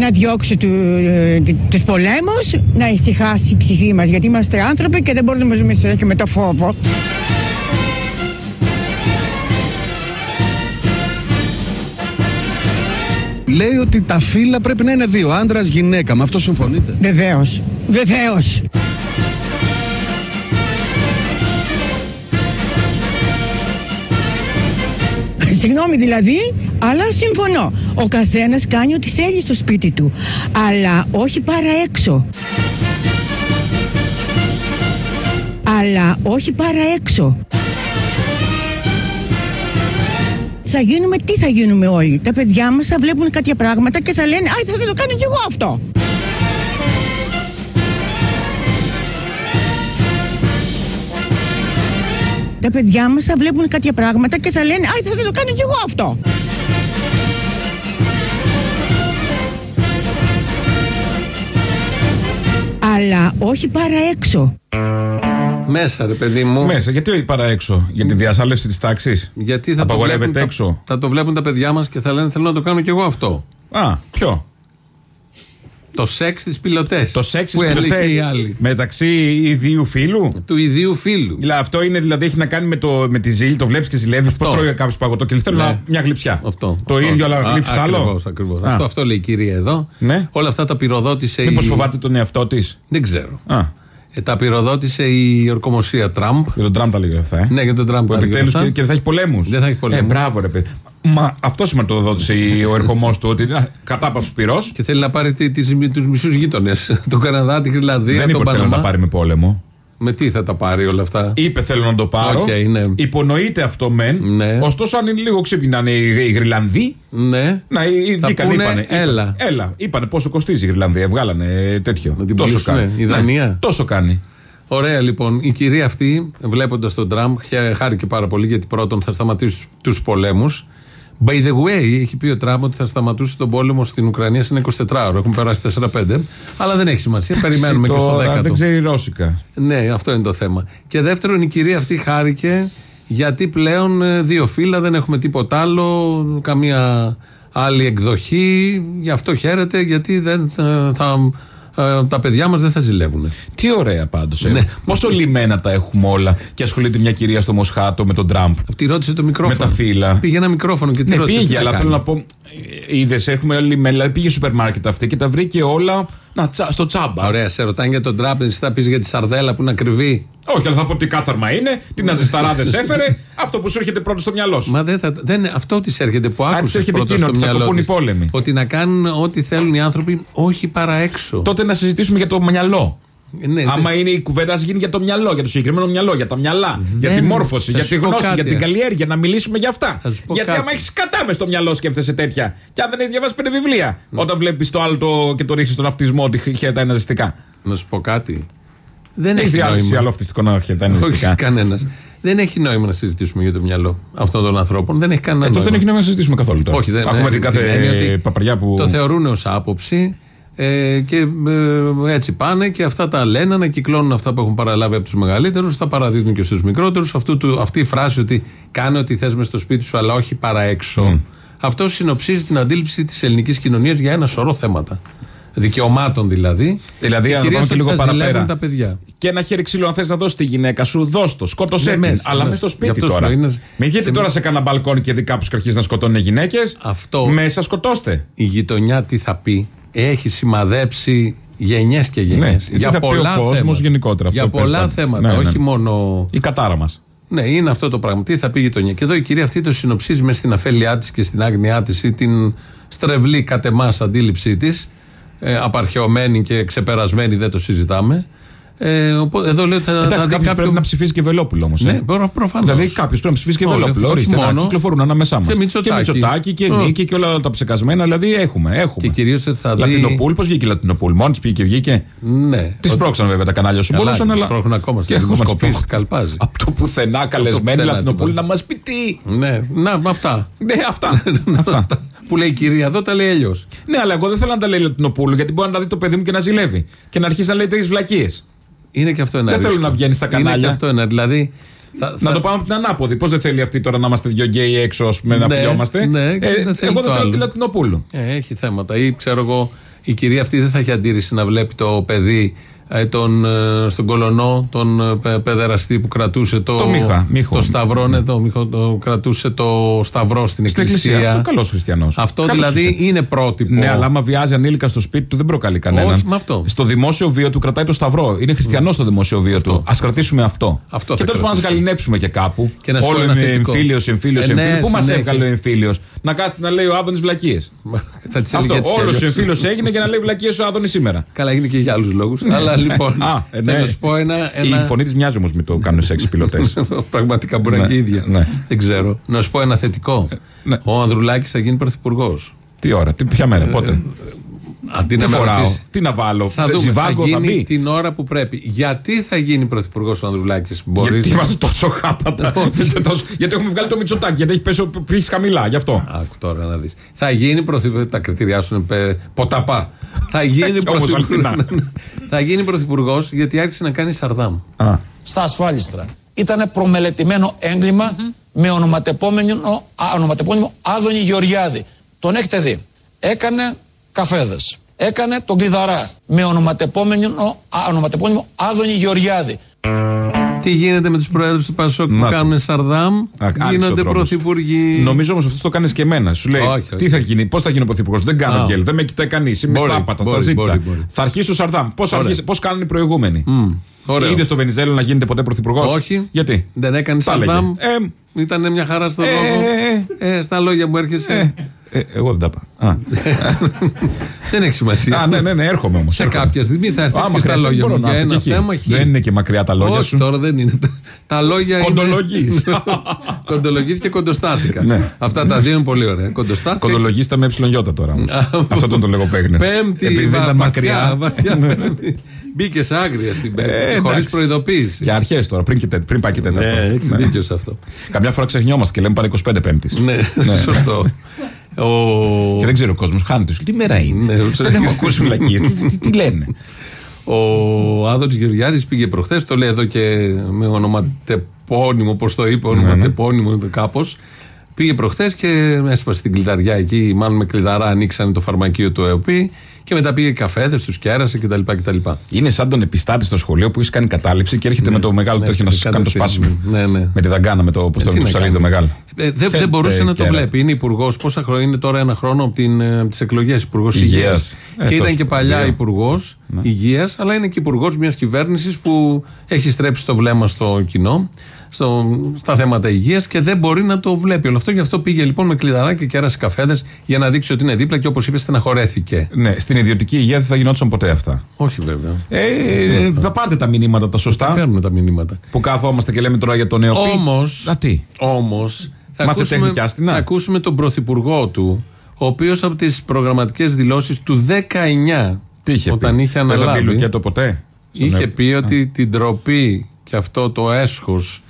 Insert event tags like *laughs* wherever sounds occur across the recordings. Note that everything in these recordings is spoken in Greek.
να διώξει του, ε, τους πολέμους, να ησυχάσει η ψυχή μας, γιατί είμαστε άνθρωποι και δεν μπορούμε να ζούμε συνέχεια με το φόβο. Λέει ότι τα φύλλα πρέπει να είναι δύο, άντρας, γυναίκα. Με αυτό συμφωνείτε; Βεβαίως, βεβαίως. Συγγνώμη δηλαδή, αλλά συμφωνώ. Ο καθένας κάνει ό,τι θέλει στο σπίτι του. Αλλά όχι παρά έξω. Αλλά όχι παρά έξω. Θα γίνουμε, τι θα γίνουμε όλοι; Τα παιδιά μας θα βλέπουν κάποια πράγματα και θα λένε «Α, θα το κάνω κι εγώ αυτό». Τα παιδιά μας θα βλέπουν κάποια πράγματα και θα λένε «Α, θα το κάνω κι εγώ αυτό». Αλλά όχι παρά έξω. Μέσα, ρε παιδί μου. Μέσα, γιατί όχι παρά έξω, για τη διασάλευση της τάξης; Γιατί θα το, Απαγορεύεται βλέπουν, έξω; τα, θα το βλέπουν τα παιδιά μας και θα λένε Θέλω να το κάνω κι εγώ αυτό. Α, ποιο; Το σεξ της πιλωτές. Το σεξ που τη έλεγε η άλλη. μεταξύ ιδίου φίλου; Του ιδίου φίλου. Δηλαδή, αυτό είναι, δηλαδή έχει να κάνει με, το, με τη ζήλη, το βλέπεις και ζηλεύεις. Πώς τρώει κάποιο παγωτό και λέει, θέλω Ναι. να- μια γλυψιά. Αυτό. Το αυτό. ίδιο, αλλά Α, γλύψεις άλλο; Ακριβώς, ακριβώς. Α. Αυτό, αυτό λέει η κυρία εδώ. Ναι. Όλα αυτά τα πυροδότησε Μήπως η. φοβάται τον εαυτό της; Δεν ξέρω. Α, Ε, τα πυροδότησε η ορκομοσία Τραμπ. για τον Τραμπ τα λέγε αυτά. Ε. Ναι, για τον Τραμπ Που τα λέγε επιτέλους αυτά. και, και δεν θα έχει πολέμους. Δεν θα έχει πολέμους. Ε, μπράβο, ρε παιδί. Μα αυτό σηματοδότησε η- ο ερχομός του ότι κατάπαυση πυρός. Και θέλει να πάρει τους μισούς γείτονες. *laughs* τον Καναδά, την Γροιλανδία, Δεν είπε τον ότι θέλω να τα Παναμά. πάρει με πόλεμο. Με τι θα τα πάρει όλα αυτά; Είπε θέλω να το πάρω. Οκ, ναι. Υπονοείται αυτό μεν. Ναι. Ωστόσο, αν είναι λίγο ξύπνοι να είναι οι, οι Γροιλανδοί, Ναι. να οι- Θα βγήκαν, πούνε, είπανε, έλα. Έλα. Είπανε πόσο κοστίζει η Γροιλανδία. Βγάλανε τέτοιο. Να την τόσο πουλήσουμε, κάνει. η Δανία. Ναι, τόσο κάνει. Ωραία λοιπόν. Η κυρία αυτή, βλέποντας τον Τραμπ, χαίρε- χάρηκε πάρα πολύ γιατί πρώτον θα σταματήσει τους πολέμους. By the way, έχει πει ο Τραμπ ότι θα σταματούσε τον πόλεμο στην Ουκρανία σε ένα 24ωρο. Έχουν περάσει 4-5. Αλλά δεν έχει σημασία. Περιμένουμε και στο Τώρα 10. Δεν ξέρει ρώσικα. Ναι, αυτό είναι το θέμα. Και δεύτερον, η κυρία αυτή χάρηκε γιατί πλέον ε, δύο φύλλα δεν έχουμε τίποτα άλλο, καμία άλλη εκδοχή. Γι' αυτό χαίρεται, γιατί δεν θα, θα- ε, τα παιδιά μας δεν θα ζηλεύουν. Τι ωραία πάντως. Ναι. Πόσο λιμένα τα έχουμε όλα και ασχολείται μια κυρία στο Μοσχάτο με τον Τραμπ. Αυτή ρώτησε το μικρόφωνο. Με τα φύλλα. Πήγε ένα μικρόφωνο και τι Ναι, ρώτησε. τι πήγε, θα αλλά κάνει. θέλω να πω. Είδες, έχουμε λιμένα. Δηλαδή πήγε στο σούπερ μάρκετ αυτή και τα βρήκε όλα να, τσα- στο τσάμπα. Ωραία, σε ρωτάνε για τον Τραμπ, εσύ θα πεις για τη σαρδέλα που είναι ακριβή. Όχι, αλλά θα πω τι κάθαρμα είναι, τι ναζισταράδες έφερε, αυτό που σου έρχεται πρώτος στο μυαλό σου. Μα δεν θα, δεν, αυτό της έρχεται που της άκουσες έρχεται πρώτα εκείνο, στο ότι θα μυαλό κοπούν οι της. πόλεμοι. Ότι να κάνουν ό,τι θέλουν οι άνθρωποι, όχι παρά έξω. Τότε να συζητήσουμε για το μυαλό. Ναι, Άμα είναι η κουβέντα, ας γίνει για το μυαλό, για το συγκεκριμένο μυαλό, για τα μυαλά, για τη μόρφωση, Θα για σου τη πω γνώση, κάτι. για την καλλιέργεια, να μιλήσουμε για αυτά. Θα σου πω Γιατί κάτι. άμα έχεις κατά μες στο μυαλό, σκέφτεσαι τέτοια. Και αν δεν έχεις διαβάσει πέντε βιβλία, όταν βλέπεις το άλλο το- και το ρίξει στον αυτισμό ότι χαιρετάει ναζιστικά. Να σου πω κάτι. Δεν Έχει έχει διάλυση νόημα. άλλο αυτιστικό να χαιρετάει Όχι, ναζιστικά. κανένας. Δεν έχει νόημα να συζητήσουμε για το μυαλό αυτών των ανθρώπων. Δεν έχει κανένα Ε, τότε νόημα. δεν έχει νόημα να συζητήσουμε καθόλου τώρα. Όχι, δεν Ακούμε ναι, την κάθε έννοια ότι παπαριά που. Το θεωρούν ως άποψη ε, και ε, έτσι πάνε και αυτά τα λένε, ανακυκλώνουν αυτά που έχουν παραλάβει από τους μεγαλύτερους, τα παραδίδουν και στους μικρότερους. Αυτή η φράση ότι κάνε ό,τι θες μες στο σπίτι σου, αλλά όχι παρά έξω. Αυτό συνοψίζει την αντίληψη της ελληνικής κοινωνίας για ένα σωρό θέματα. Δικαιωμάτων δηλαδή. Δηλαδή, Και να το κυρίως πάμε και ότι λίγο θα ζηλεύουν παραπέρα. τα παιδιά. Και ένα χέρι ξύλο, αν θες να δώσεις τη γυναίκα σου, δώσ' το. Σκότωσέ Ναι, την. μέσα, Αλλά μέσα. μες στο Γι' σπίτι αυτός σου τώρα. λέω, είναι Μην βγείτε σε- τώρα σε κανένα μπαλκόνι και δει κάποιος και αρχίζει να σκοτώνει γυναίκες. Αυτό- Μέσα σκοτώστε. η γειτονιά τι θα πει; Έχει σημαδέψει γενιές και γενιές. Ναι, τι θα πει ο κόσμος θέματα. γενικότερα, αυτό Για πες πολλά πάντα. θέματα, Ναι, ναι. όχι μόνο... Η κατάρα μας. Ναι, είναι αυτό το πράγμα. Τι θα πει η γειτονιά; Και εδώ η κυρία αυτή το συνοψίζει μες στην αφέλειά της και στην άγνοιά της ή την στρεβλή κατ' εμάς αντίληψή της. Ε, απαρχαιωμένη και ξεπερασμένη, δεν το συζητάμε. Ε, οπότε, εδώ λέει ότι θα, θα Εντάξει, δει κάποιος κάποιο... πρέπει να ψηφίσει και Βελόπουλο όμως. Ναι, προφανώς. Δηλαδή κάποιος πρέπει να ψηφίσει και Όχι, Βελόπουλο. όχι Ορίστε, να μόνο. κυκλοφορούν ανάμεσά μας. Και Μητσοτάκη. Και Μητσοτάκη και Ω. Νίκη και όλα τα ψεκασμένα. Δηλαδή έχουμε. έχουμε. Και κυρίως ότι θα δει. Λατινοπούλ, πώ βγήκε η Λατινοπούλ. Μόνη τη πήγε και βγήκε. Ναι. Τη πρόξαν βέβαια τα κανάλια σου. Καλά, Μπορούσαν, τις αλλά. σπρώχνουν ακόμα στις Και ακόμα τις δημοσκοπήσεις, σπρώχνουν. καλπάζει. Από το πουθενά καλεσμένη πουθενά, Λατινοπούλ τίποτα. να μας πει τι. Ναι, να, με αυτά. Ναι, αυτά. *laughs* αυτά. Που λέει η κυρία εδώ, τα λέει αλλιώς. Ναι, αλλά εγώ δεν θέλω να τα λέει Λατινοπούλου γιατί μπορεί να τα δει το παιδί μου και να ζηλεύει. Και να αρχίσει να λέει τρεις βλακείες. Είναι και αυτό ένα Δεν θέλω ρίσκο. να βγαίνει στα Είναι κανάλια. και αυτό ένα. Δηλαδή. Θα, Να θα- το πάμε από την ανάποδη. Πώς δεν θέλει αυτή τώρα να είμαστε δυο γκέι έξω ας πούμε, να Ναι, φιλιόμαστε; ναι, Ε, δεν θέλει εγώ το δεν θέλω άλλο. τη Λατινοπούλου. Ε, έχει θέματα. Ή ξέρω εγώ, η κυρία αυτή δεν θα έχει αντίρρηση να βλέπει το παιδί ε, τον, ε, στον Κολωνό, τον ε, πε- παιδεραστή που κρατούσε το, Το Μίχα, Μίχο. το σταυρό, ναι, το, Μίχο, το κρατούσε το σταυρό στην Στην εκκλησία. εκκλησία. Αυτό καλός χριστιανός. Αυτό δηλαδή είναι πρότυπο. Ναι, αλλά άμα βιάζει ανήλικα στο σπίτι του δεν προκαλεί κανέναν. Όχι, με αυτό. Στο δημόσιο βίο του κρατάει το σταυρό. Είναι χριστιανός στο δημόσιο βίο του. Α κρατήσουμε αυτό. Αυτό και θα τέλος πάντων να κρατήσουμε. γαληνέψουμε και κάπου. Και να σου πω Όλο ένα με θετικό. εμφύλιος, εμφύλιο, Ε, εμφύλιος. ναι, Πού μας συνέχεια. έβγαλε ο εμφύλιος; Να κάθεται να λέει ο Άδωνης βλακίες. θα τις έλεγε Αυτό. έτσι κι Όλος ο αλλιώς. εμφύλιος έγινε για να λέει βλακίες ο Άδωνης σήμερα. Καλά, έγινε και για άλλους λόγους. *laughs* αλλά λοιπόν. Α, ε, ναι. θα σα πω ένα. Η ένα... φωνή της μοιάζει όμως με το κάνουν σεξ πιλωτές. *laughs* Πραγματικά μπορεί να Ναι, είναι και ίδια. ναι. Δεν ξέρω. Να σου πω ένα θετικό. ναι. Ο Ανδρουλάκης θα γίνει πρωθυπουργός. Τι ώρα, τι, ποια μέρα, πότε; Αντί Τι να με φοράω, ρωτήσεις, τι να βάλω, Θα δούμε. Θα Ζιβάγκο θα γίνει μπει. την ώρα που πρέπει. Γιατί θα γίνει πρωθυπουργός ο Ανδρουλάκης, Μπορείς. Γιατί είμαστε τόσο χάπατα. *laughs* Τόσο- γιατί έχουμε βγάλει το Μητσοτάκι, γιατί έχει πέσει ο πύχη χαμηλά, γι' αυτό. Άκου τώρα να δεις. Θα γίνει πρωθυπουργό. Τα κριτήριά σου είναι πε- ποταπά. θα γίνει Όμως αληθινά. πρωθυπουργό. *laughs* θα γίνει πρωθυπουργός γιατί άρχισε να κάνει σαρδάμ. Α. στα ασφάλιστρα. Ήταν προμελετημένο έγκλημα με ονοματεπόμενο, α, ονοματεπώνυμο Άδωνη Γεωργιάδη. Τον έχετε δει. Έκανε καφέδες. Έκανε τον κλειδαρά με ονοματεπόμενο, α, ονοματεπώνυμο Άδωνη Γεωργιάδη. Τι γίνεται με τους προέδρου του Πασόκ που Να το. κάνουν σαρδάμ, Α, άνοιξε ο γίνονται δρόμος. πρωθυπουργοί. Νομίζω όμως αυτός το κάνει και εμένα. Σου λέει Όχι, όχι. τι θα γίνει, πώς θα γίνει ο πρωθυπουργός; Δεν κάνω Α. γκέλ, δεν με κοιτάει κανείς. Είμαι Μπορεί, στα άπατα, στα μπορεί, ζήτητα. μπορεί, μπορεί. Θα αρχίσει ο Σαρδάμ. Πώς Ωραία. πώς κάνουν οι προηγούμενοι; ωραίο. Είδες στο Βενιζέλο να γίνεται ποτέ πρωθυπουργός; Όχι. Γιατί; Δεν έκανε Τα έλεγε. σαρδάμ. Ε, Ήταν μια χαρά στο Ε, λόγο. ε, Ε, στα λόγια μου έρχεσαι. Ε, εγώ δεν τα είπα. Α. *laughs* Δεν έχει σημασία. Α, ναι, ναι, ναι, έρχομαι όμως. Σε κάποια στιγμή θα έρθεις και στα λόγια μου για ένα θέμα χ. Δεν είναι και μακριά τα λόγια Όχι, σου. τώρα δεν είναι. Τα- Τα λόγια είναι. Κοντολογείς. *laughs* Κοντολογείς και κοντοστάθηκα. Ναι. Αυτά τα δύο είναι πολύ ωραία. Κοντοστάθηκα. Κοντολογίστε με ε τώρα όμως. Αυτό τον το λέγω παίγνε. Πέμπτη, Επειδή βα- ήταν μακριά. Βαθιά, πέμπτη. Μπήκε άγρια στην Πέμπτη. Ε, Χωρίς εντάξει. προειδοποίηση. Για αρχές τώρα, πριν, και τε- πριν πάει και τέταρτο. Ναι, έχεις Ναι. δίκιο σε αυτό. Καμιά φορά ξεχνιόμαστε και λέμε πάρε 25 Πέμπτης. Ναι, *laughs* σωστό. Ο- Και δεν ξέρει ο κόσμος, χάνεται. Τι μέρα είναι; Ναι, Δεν έχω ακούσει βλακίες. Τι, τι, τι λένε; Ο Άδωνης Γεωργιάδης πήγε προχθές, το λέει εδώ και με ονοματεπώνυμο, πώ το Ναι, είπε, ονοματεπώνυμο κάπως. Πήγε προχθές και έσπασε την κλειδαριά εκεί, μάλλον με κλειδαρά ανοίξανε το φαρμακείο του ΕΟΠΗ και μετά πήγε καφέδες, τους κέρασε κτλ. κτλ. Είναι σαν τον επιστάτη στο σχολείο που έχει κάνει κατάληψη και έρχεται με το μεγάλο ναι, τέτοιο να σου κάνει το κατευθείαν. σπάσιμο. Ναι, ναι. Με τη δαγκάνα, με το, πώς το τι λένε, να το σαλίδι κάνει. το μεγάλο. Ε, δεν, Και- δεν μπορούσε ε, να το κέρας. βλέπει. Είναι υπουργός. Πόσα χρόνια είναι τώρα, ένα χρόνο από, την, ε, από τις εκλογές. Υπουργός Υγείας. Υγείας. Ε, και ήταν τόσο. και παλιά Δύο. υπουργός Υγείας, αλλά είναι και υπουργός μιας κυβέρνησης που έχει στρέψει το βλέμμα στο κοινό, στο, στα θέματα υγείας και δεν μπορεί να το βλέπει όλο αυτό. Γι' αυτό πήγε λοιπόν με κλειδαρά και κέρασε καφέδες για να δείξει ότι είναι δίπλα και όπως είπες, στεναχωρέθηκε. Ναι, στην ιδιωτική υγεία δεν θα γινόταν ποτέ αυτά. Όχι βέβαια. Ε, θα πάρτε τα μηνύματα τα σωστά. Παίρνουμε τα μηνύματα. Που καθόμαστε και λέμε τώρα για τον νεοπή. Όμως. Α, τι; Όμως. Θα, Μάθε ακούσουμε- τέχνη και άστινα. θα ακούσουμε τον πρωθυπουργό του, ο οποίος από τις προγραμματικές δηλώσεις του 19, Τι είχε όταν πει; είχε Δεν θα μπει αναλάβει, Λουκέτο ποτέ. Στον είχε νεο- πει ότι την τροπή και αυτό το έσχος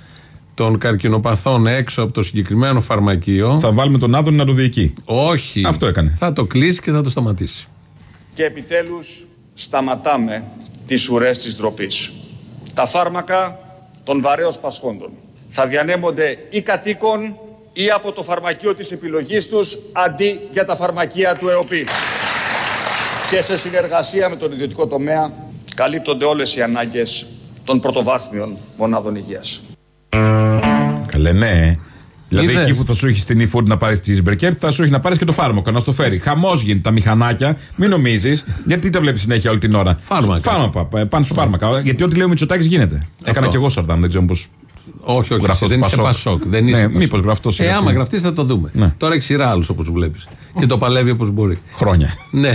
των καρκινοπαθών έξω από το συγκεκριμένο φαρμακείο. Θα βάλουμε τον Άδωνη να το διοικεί. Όχι. Αυτό έκανε. Θα το κλείσει και θα το σταματήσει. Και επιτέλους σταματάμε τις ουρές της ντροπής. Τα φάρμακα των βαρέως πασχόντων θα διανέμονται ή κατοίκων ή από το φαρμακείο της επιλογής τους αντί για τα φαρμακεία του ΕΟΠΗ. Και σε συνεργασία με τον ιδιωτικό τομέα καλύπτονται όλες οι ανάγκες των πρωτοβάθμιων μονάδων υγείας. Καλέ, ναι. Δηλαδή Είδες. εκεί που θα σου έχει στην e-food να πάρεις cheeseburger, θα σου έχει να πάρεις και το φάρμακο, να στο φέρει. Χαμός γίνεται τα μηχανάκια, μην νομίζεις. Γιατί τα βλέπεις συνέχεια όλη την ώρα. Φάρμακα. Φάρμακα, ε, πάνω σου φάρμακα. Γιατί ό,τι λέει ο Μητσοτάκης γίνεται. Έκανα κι εγώ σαρτάμ, δεν ξέρω πώς. Όχι, όχι, Γραφτός εσύ δεν είσαι Πασόκ. Πασόκ. Δεν Ναι, είσαι Πασόκ. μήπως γραφτός Ε, είναι άμα αυτό. γραφτείς θα το δούμε. Ναι. Τώρα έχει σειρά άλλους όπως βλέπεις. Και το παλεύει όπως μπορεί. Χρόνια. ναι.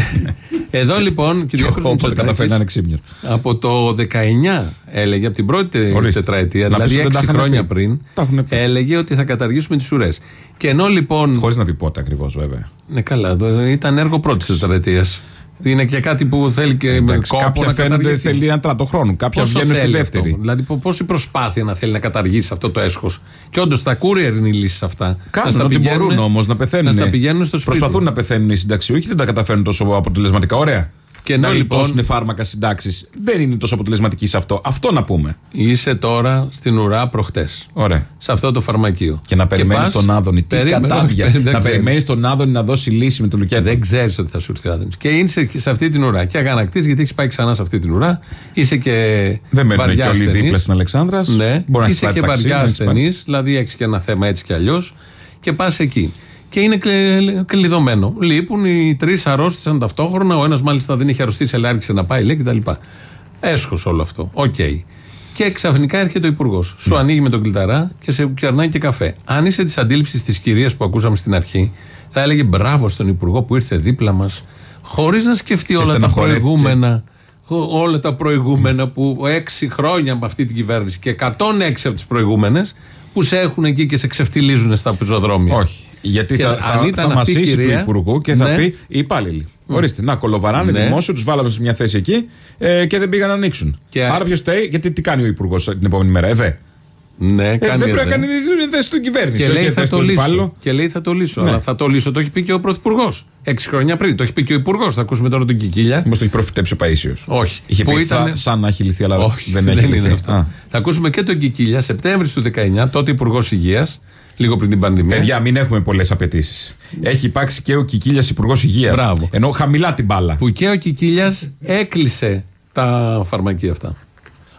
Εδώ λοιπόν, Κυριάκος Όποτε Μητσοτάκης, καταφέρει να είναι ξύπνιος. από το 19 έλεγε, από την πρώτη Ορίστε. τετραετία, Να πεις δηλαδή ότι δεν τα 6 είχαν χρόνια πει. πριν, Τα έχουν πει. έλεγε ότι θα καταργήσουμε τις ουρές. Και ενώ λοιπόν. Χωρίς να πει πότε ακριβώς βέβαια. Ναι, καλά, το- ήταν έργο πρώτης τετραετίας. Είναι και κάτι που θέλει και με Εντάξει, κόπο κάποια να φαίνονται καταργηθεί. θέλει ένα τράτο χρόνο. Κάποια Πόσο βγαίνουν στη θέλει δεύτερη. αυτό; Δηλαδή, πο- πόση προσπάθεια να θέλει να καταργήσει αυτό το έσχος; Και όντως τα courier είναι οι λύσεις αυτά; Κάνουν στα ό,τι πηγαίνουν- μπορούν όμως να πεθαίνουν. Να στα πηγαίνουν στο σπίτι. Προσπαθούν να πεθαίνουν οι συνταξιούχοι, δεν τα καταφέρνουν τόσο αποτελεσματικά. Ωραία. Και ενώ να λοιπόν λοιπόν φάρμακα συντάξεις. Δεν είναι τόσο αποτελεσματική σε αυτό. Αυτό να πούμε. είσαι τώρα στην ουρά προχτές. Ωραία. Σε αυτό το φαρμακείο. Και να περιμένεις πας- τον Άδωνη. Τι Περίμενε, κατάδια. όχι, *laughs* δεν Να ξέρεις. περιμένεις τον Άδωνη να δώσει λύση με τον Λουκέτο. Δεν ξέρεις ότι θα σου έρθει ο Άδωνης. Και είσαι και σε αυτή την ουρά. Και αγανακτής γιατί έχεις πάει ξανά σε αυτή την ουρά. Είσαι και. Δεν μένουν βαριά και όλοι ασθενείς. δίπλα στην Αλεξάνδρας. Ναι, Μπορεί να είσαι έχει και πάρει ταξί, βαριά να έχεις πάρει- ασθενή, δηλαδή έχεις και ένα θέμα έτσι κι αλλιώς και πας εκεί. Και είναι κλε- κλειδωμένο. Λείπουν οι τρεις αρρώστησαν ταυτόχρονα. Ο ένας μάλιστα δεν είχε αρρωστήσει, αλλά άρχισε να πάει, λέει κτλ. Έσχος όλο αυτό. Οκ. Και ξαφνικά έρχεται ο υπουργός. Σου Ναι. ανοίγει με τον κλειδαρά και σε κερνάει και καφέ. Αν είσαι της αντίληψης της κυρίας που ακούσαμε στην αρχή, θα έλεγε μπράβο στον υπουργό που ήρθε δίπλα μας, χωρίς να σκεφτεί όλα τα στεναχωρέθηκε. προηγούμενα. ό- Όλα τα προηγούμενα που έξι χρόνια με αυτή την κυβέρνηση και 106 από τις προηγούμενες που σε έχουν εκεί και σε ξεφτιλίζουν στα πεζοδρόμια. Όχι. Γιατί Και θα, αν θα, ήταν θα αυτή η μασίσει κυρία, του Υπουργού και θα ναι. πει οι υπάλληλοι. Ορίστε, να κολοβαράνε Ναι. δημόσιο, τους βάλαμε σε μια θέση εκεί ε, και δεν πήγαν να ανοίξουν. Και- Άρα ποιος φταίει, γιατί τι κάνει ο Υπουργός την επόμενη μέρα, ΕΔΕ. Ναι, Ε, κάνει δεν πρέπει εδώ. να κάνει τη θέση του κυβέρνηση. Και όχι λέει τη θα θέση το του λύσω. υπάλληλου. Και λέει θα το λύσω. Ναι. Αλλά θα το λύσω. Το έχει πει και ο Πρωθυπουργός. Έξι χρόνια πριν. Το έχει πει και ο Υπουργός. Θα ακούσουμε τώρα τον Κικίλια. Μήπως το έχει προφητέψει ο Παίσιος. Όχι. Είχε Που πει ήταν- θα- σαν να έχει λυθεί, αλλά Όχι, δεν έχει λυθεί. είναι αυτό. Α. Θα ακούσουμε και τον Κικίλια Σεπτέμβρης του 19, τότε Υπουργός Υγείας, λίγο πριν την πανδημία. Παιδιά, μην έχουμε πολλές απαιτήσεις. Έχει υπάρξει και ο Κικίλιας Υπουργός Υγείας. Μπράβο. Ενώ χαμηλά την μπάλα. Που και ο Κικίλιας έκλεισε τα φαρμακεία αυτά.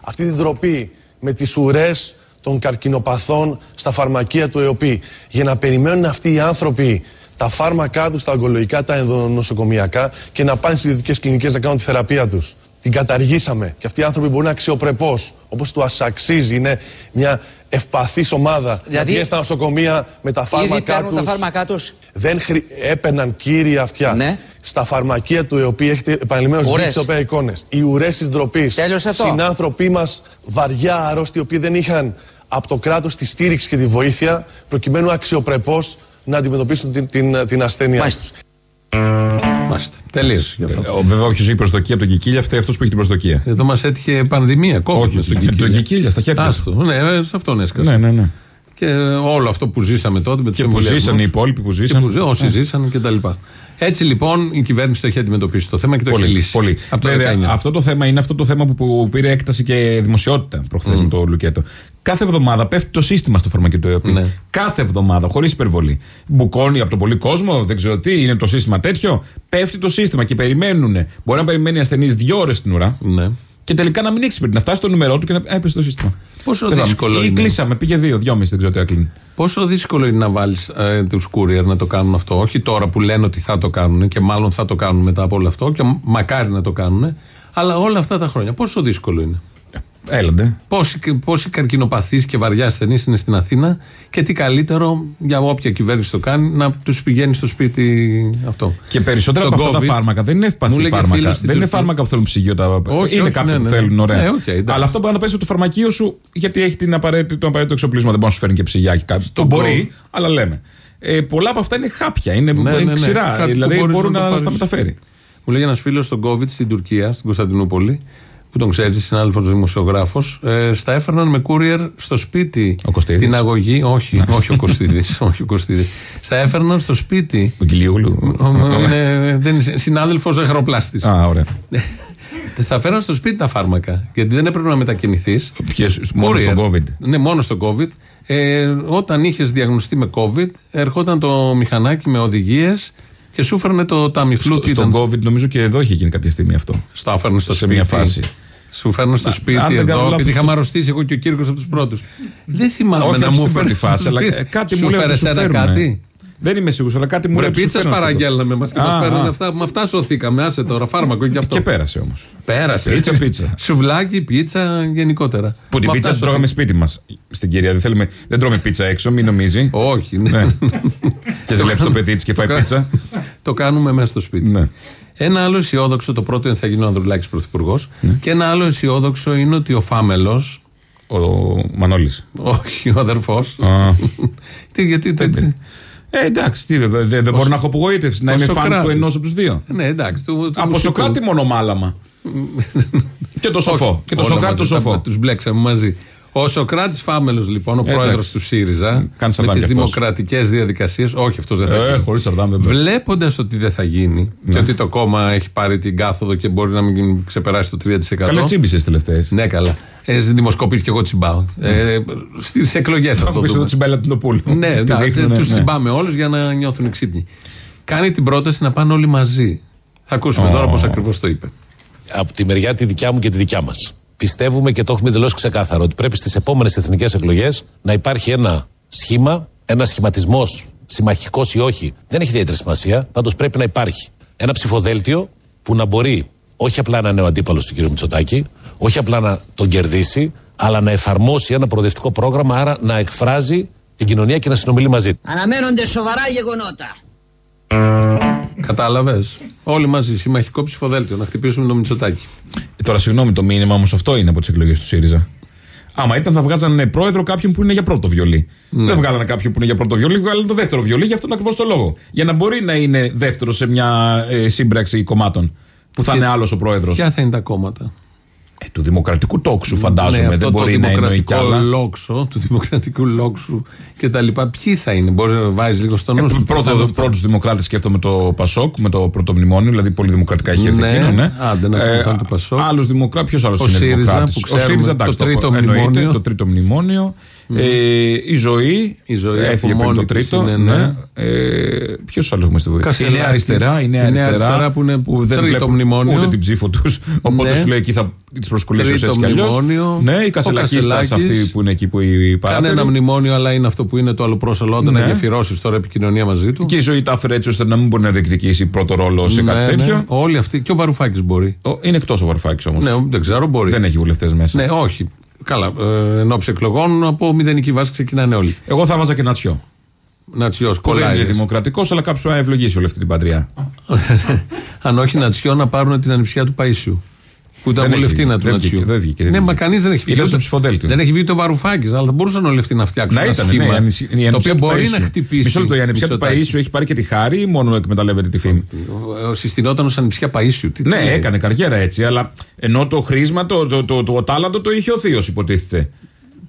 αυτή την ντροπή με τις ουρές των καρκινοπαθών στα φαρμακεία του ΕΟΠΗ για να περιμένουν αυτοί οι άνθρωποι τα φάρμακά τους, τα ογκολογικά, τα ενδονοσοκομιακά και να πάνε στις ιδιωτικές κλινικές να κάνουν τη θεραπεία τους. Την καταργήσαμε και αυτοί οι άνθρωποι μπορούν αξιοπρεπώς, όπως του αξίζει, είναι μια ευπαθής ομάδα. Δηλαδή, να πηγαίνει στα νοσοκομεία με τα Ήδη φάρμακά παίρνουν τα τους. φάρμακά τους. Δεν χρη... έπαιρναν κύρια αυτιά. Ναι. Στα φαρμακεία του ΕΟΠΗ έχετε επανειλημμένως Ουρές. δείξει οπέα εικόνες. Οι ουρές της ντροπής. Τέλειωσε αυτό. Συνάνθρωποι μας βαριά αρρώστοι, οι οποίοι δεν είχαν από το κράτος τη στήριξη και τη βοήθεια, προκειμένου αξιοπρεπώς να αντιμετωπίσουν την, την, την ασθένειά Μάλιστα. τους. Μάλιστα. Τελείωσε γι' αυτό. Ε, Βέβαια, όποιο έχει προσδοκία από τον Κικίλια, φταίει αυτός που έχει την προσδοκία. Εδώ μας έτυχε πανδημία. Κόβουμε στον με Κικίλια. τον Κικίλια στα χέρια. Άστο. Ναι, ε, σε αυτόν έσκασε. Ναι, ναι, ναι. Και όλο αυτό που ζήσαμε τότε με του Και που ζήσαν οι υπόλοιποι που ζήσαν. Και που, ζή- όσοι ζήσαν κτλ. Έτσι λοιπόν η κυβέρνηση το έχει αντιμετωπίσει το θέμα και το έχει Πολύ, λύσει. πολύ. Από το Βέβαια, 19. αυτό το θέμα είναι αυτό το θέμα που, που πήρε έκταση και δημοσιότητα προχθές με το Λουκέτο. Κάθε εβδομάδα πέφτει το σύστημα στο φαρμακείο του ΕΟΠΗ. Ναι. Κάθε εβδομάδα, χωρίς υπερβολή. Μπουκώνει από τον πολύ κόσμο, δεν ξέρω τι, είναι το σύστημα τέτοιο. Πέφτει το σύστημα και περιμένουν. Μπορεί να περιμένει ασθενή δύο ώρες την ουρά Ναι. Και τελικά να μην έξυπνη, να φτάσει το νούμερό του και να πει, «Α, έπεσε το σύστημα. Πόσο Δεν θα- δύσκολο Ή είναι. κλείσαμε, πήγε δύο, δυόμιση, δεν ξέρω τι έκλεινε. Πόσο δύσκολο είναι να βάλεις ε, τους courier να το κάνουν αυτό; Όχι τώρα που λένε ότι θα το κάνουν και μάλλον θα το κάνουν μετά από όλο αυτό και μακάρι να το κάνουν. Αλλά όλα αυτά τα χρόνια. Πόσο δύσκολο είναι. Έλα ντε. Πόσοι, πόσοι καρκινοπαθείς και βαριά ασθενείς είναι στην Αθήνα και τι καλύτερο για όποια κυβέρνηση το κάνει να τους πηγαίνει στο σπίτι αυτό. Και περισσότερα Στον από αυτά τα COVID, φάρμακα δεν είναι μου ευπαθή λέγε φάρμακα. φίλος στην Δεν είναι Τουρκία. φάρμακα που θέλουν ψυγείο. Τα... Όχι, είναι όχι, κάποια ναι, που ναι, θέλουν, ναι. ωραία. Ε, οκ, εντάξει. Αλλά αυτό μπορεί να το πέσει από το φαρμακείο σου γιατί έχει την απαραίτητη, τον απαραίτητο εξοπλισμό. Δεν μπορεί να σου φέρνει και ψυγειάκι κάτι. Το μπορεί, αλλά λέμε. Ε, πολλά από αυτά είναι χάπια, είναι, Ναι, είναι ναι, ναι. ξηρά. Κάτι που δηλαδή μπορείς μπορούν να το να, πάρεις. τα μεταφέρει. Μου λέγει ένας φίλος στον COVID στην Τουρκία, στην Κωνσταντινούπολη, που τον ξέρει, συνάδελφο δημοσιογράφος, ε, στα έφερναν με courier στο σπίτι Ο Κωστίδης. την αγωγή. Όχι, όχι ο Κωστίδης. *laughs* όχι ο Κωστίδης. Στα έφερναν στο σπίτι. Ο Κιλιόγλου. Ο- είναι, δεν είναι συνάδελφος ζαχαροπλάστη. Α, ωραία. *laughs* Στα φέραν στο σπίτι τα φάρμακα. Γιατί δεν έπρεπε να μετακινηθείς. Ποιες, μόνο στον COVID. Ναι, μόνο στο COVID. Ε, όταν είχες διαγνωστεί με COVID, ερχόταν το μηχανάκι με οδηγίες και σου έφερνε το ταμιφλού. Στο, τι στον ήταν. COVID νομίζω και εδώ είχε γίνει κάποια στιγμή αυτό. Στο έφερνε στο σε σπίτι. μια φάση. Σου φέρνω στο αν σπίτι δεν κάνω εδώ, λάθος, επειδή στο- είχαμε αρρωστήσει εγώ και ο Κύρκος από τους πρώτους. Δεν θυμάμαι Όχι, να όχι μου στην πρώτη φέρνει φάση, αλλά ε, κάτι μου σου λέει ότι φέρε σου ένα φέρουνε. κάτι. Δεν είμαι σίγουρος, αλλά κάτι μου Βρε λέει ότι σου πίτσε φέρνουν αυτό. παραγγέλναμε μας και Α, μας φέρνουν α. αυτά. Με αυτά σωθήκαμε. Άσε τώρα, φάρμακο και αυτό. Και πέρασε όμως. Πέρασε. Πίτσα, πίτσα. *laughs* Σουβλάκι, πίτσα γενικότερα. Που την Με πίτσα αυτά την τρώγαμε σωθήκαμε. σπίτι μας. Στην κυρία δεν, θέλουμε, δεν τρώμε πίτσα έξω, μην νομίζει. Όχι, ναι. Ναι. *laughs* και ζηλέψει το παιδί της και φάει Το κα- πίτσα. *laughs* το κάνουμε μέσα στο σπίτι. Ναι. Ένα άλλο αισιόδοξο, το πρώτο είναι θα γίνει ο Ανδρουλάκη πρωθυπουργός. Ναι. Και ένα άλλο αισιόδοξο είναι ότι ο Φάμελο, Ο Μανώλης. όχι ο αδερφός. Τι, γιατί. Τι- τι- Ε, εντάξει, τι, δεν δεν- δεν μπορώ να έχω απογοήτευση. Να ο είμαι φαν Σοκράτης. του ενός από τους δύο. Ναι, εντάξει. Του, του Από μουσικού. Σοκράτη μόνο μάλαμα. *laughs* και το σοφό. Όχι, Και το όλα Σοκράτη το μαζί, σοφό. τα- Τους μπλέξαμε μαζί. Ο Σοκράτης Φάμελος, λοιπόν, ο Ε, πρόεδρος εντάξει. του ΣΥΡΙΖΑ, Κάνεις με σαρδάμ τις κι αυτός. δημοκρατικές διαδικασίες. Όχι, αυτός δεν θα Ε, γίνει. χωρίς σαρδάμ δεν μπορεί. Βλέποντας ότι δεν θα γίνει Ναι. και ότι το κόμμα έχει πάρει την κάθοδο και μπορεί να μην ξεπεράσει το 3%. Καλά τσίμπησες τι τελευταίες. Ναι, καλά. Ε, Στην δημοσκόπηση και εγώ τσιμπάω. Ε, Στις εκλογές θα Θα το μου πεις δούμε. το τσιμπέλα του Νοπούλου. Ναι, Τη δείχνουνε, τους ναι. τσιμπάμε όλους για να νιώθουν ξύπνοι. Κάνει την πρόταση να πάνε όλοι μαζί. Θα ακούσουμε Ω. τώρα πώς ακριβώς το είπε. από τη μεριά τη δικιά μου και τη δικιά μας. Πιστεύουμε και το έχουμε δηλώσει ξεκάθαρο ότι πρέπει στις επόμενες εθνικές εκλογές να υπάρχει ένα σχήμα, ένα σχηματισμός, συμμαχικός ή όχι, δεν έχει ιδιαίτερη σημασία. Πάντως πρέπει να υπάρχει ένα ψηφοδέλτιο που να μπορεί όχι απλά να είναι ο αντίπαλος του κ. Μητσοτάκη, όχι απλά να τον κερδίσει, αλλά να εφαρμόσει ένα προοδευτικό πρόγραμμα, άρα να εκφράζει την κοινωνία και να συνομιλεί μαζί τη. Αναμένονται σοβαρά γεγονότα. Κατάλαβες. Όλοι μαζί, συμμαχικό ψηφοδέλτιο, να χτυπήσουμε το Μητσοτάκι. Ε, Τώρα, συγγνώμη, το μήνυμα όμως αυτό είναι από τις εκλογές του ΣΥΡΙΖΑ. Άμα ήταν, θα βγάζανε πρόεδρο κάποιον που είναι για πρώτο βιολί. Ναι. Δεν βγάλανε κάποιον που είναι για πρώτο βιολί, βγάλανε το δεύτερο βιολί για αυτόν ακριβώς το λόγο. Για να μπορεί να είναι δεύτερο σε μια ε, σύμπραξη κομμάτων που θα Και- είναι άλλος ο πρόεδρος. Ποια θα είναι τα κόμματα; Ε, του δημοκρατικού τόξου, φαντάζομαι. Ναι, αυτό δεν μπορεί το να εννοεί κι δημοκρατικό άλλα. λόξο, του δημοκρατικού λόξου και τα λοιπά. Ποιοι θα είναι, μπορεί να βάζει λίγο στο νου σου. Πρώτο, θα είναι αυτό. πρώτους δημοκράτες σκέφτομαι το Πασόκ με το πρώτο μνημόνιο, δηλαδή πολύ δημοκρατικά είχε έρθει Ναι, εκείνο. Ναι. άντε να πούμε θα είναι το Πασόκ. Άλλους δημοκράτε, ποιος άλλος Ο είναι ΣΥΡΙΖΑ, δημοκράτης; που Ο ξέρουμε, ΣΥΡΙΖΑ, εντάξει, το τρίτο εννοείται, μνημόνιο. Το τρίτο μνημόνιο. Ε, η ζωή. Η ζωή έφυγε από πριν το μόνη της τρίτο. είναι, ναι. ναι. Ε, Ποιος άλλο έχουμε στη βοήθεια. Η Κασελάκης. νέα αριστερά. Η νέα Η νέα αριστερά, αριστερά που είναι δεν τρίτο βλέπουν μνημόνιο. Ούτε την ψήφο τους. Οπότε Ναι. σου λέει εκεί θα τις προσκολήσει Τρίτο έτσι κι αλλιώς. μνημόνιο. Ναι, η Ο Κασελακίστα Κασελάκης. αυτή που είναι εκεί που η Κάνε ένα παράπερη. μνημόνιο, αλλά είναι αυτό που είναι το άλλο πρόσωπο, όταν Ναι. να γεφυρώσεις τώρα επικοινωνία μαζί του. Και η ζωή τα έφερε έτσι ώστε να μην μπορεί να διεκδικήσει πρώτο ρόλο σε κάτι Ναι, τέτοιο. ναι. Όλοι αυτοί. Και ο Βαρουφάκης μπορεί. Ο- Είναι εκτός ο Βαρουφάκης όμως. Ναι, δεν ξέρω, μπορεί. Δεν έχει βουλευτές μέσα. Ναι, όχι. Καλά. Ε, εν ώψη εκλογών από μηδενική βάση ξεκινάνε όλοι. Εγώ θα βάζα και Νατσιό. Νατσιό, Που δεν είναι κολλάει. δημοκρατικός, αλλά κάποιος πρέπει να ευλογήσει όλη αυτή την πατριά. *laughs* Αν όχι Νατσιό, να πάρουν την ανιψιά του Παϊσιού. Που ήταν Δεν έχει βουλευτήνα βγει, του δεν βγήκε, Νατσιού. δεν βγήκε, δεν ναι, βγήκε. μα κανείς δεν έχει βγει. Ήταν Ούτε- στο ψηφοδέλτιο. Δεν έχει βγει το Βαρουφάκης, αλλά θα μπορούσαν όλοι αυτοί να φτιάξουν Να ένα ήταν, σχήμα. ναι, η ανησυχ- η το ανιψιά οποίο του μπορεί Παΐσιου. να χτυπήσει. Μισό λεπτό, η ανιψιά του Μητσοτάκη. Παίσου έχει πάρει και τη χάρη ή μόνο εκμεταλλεύεται τη φήμη. Ε, Συστηνόταν ω ανιψιά Παΐσιου. Τι Ναι, τι λέει; έκανε καριέρα έτσι, αλλά ενώ το χρήσμα, το, το, το, το, τάλαντο το είχε ο Θείος, υποτίθεται.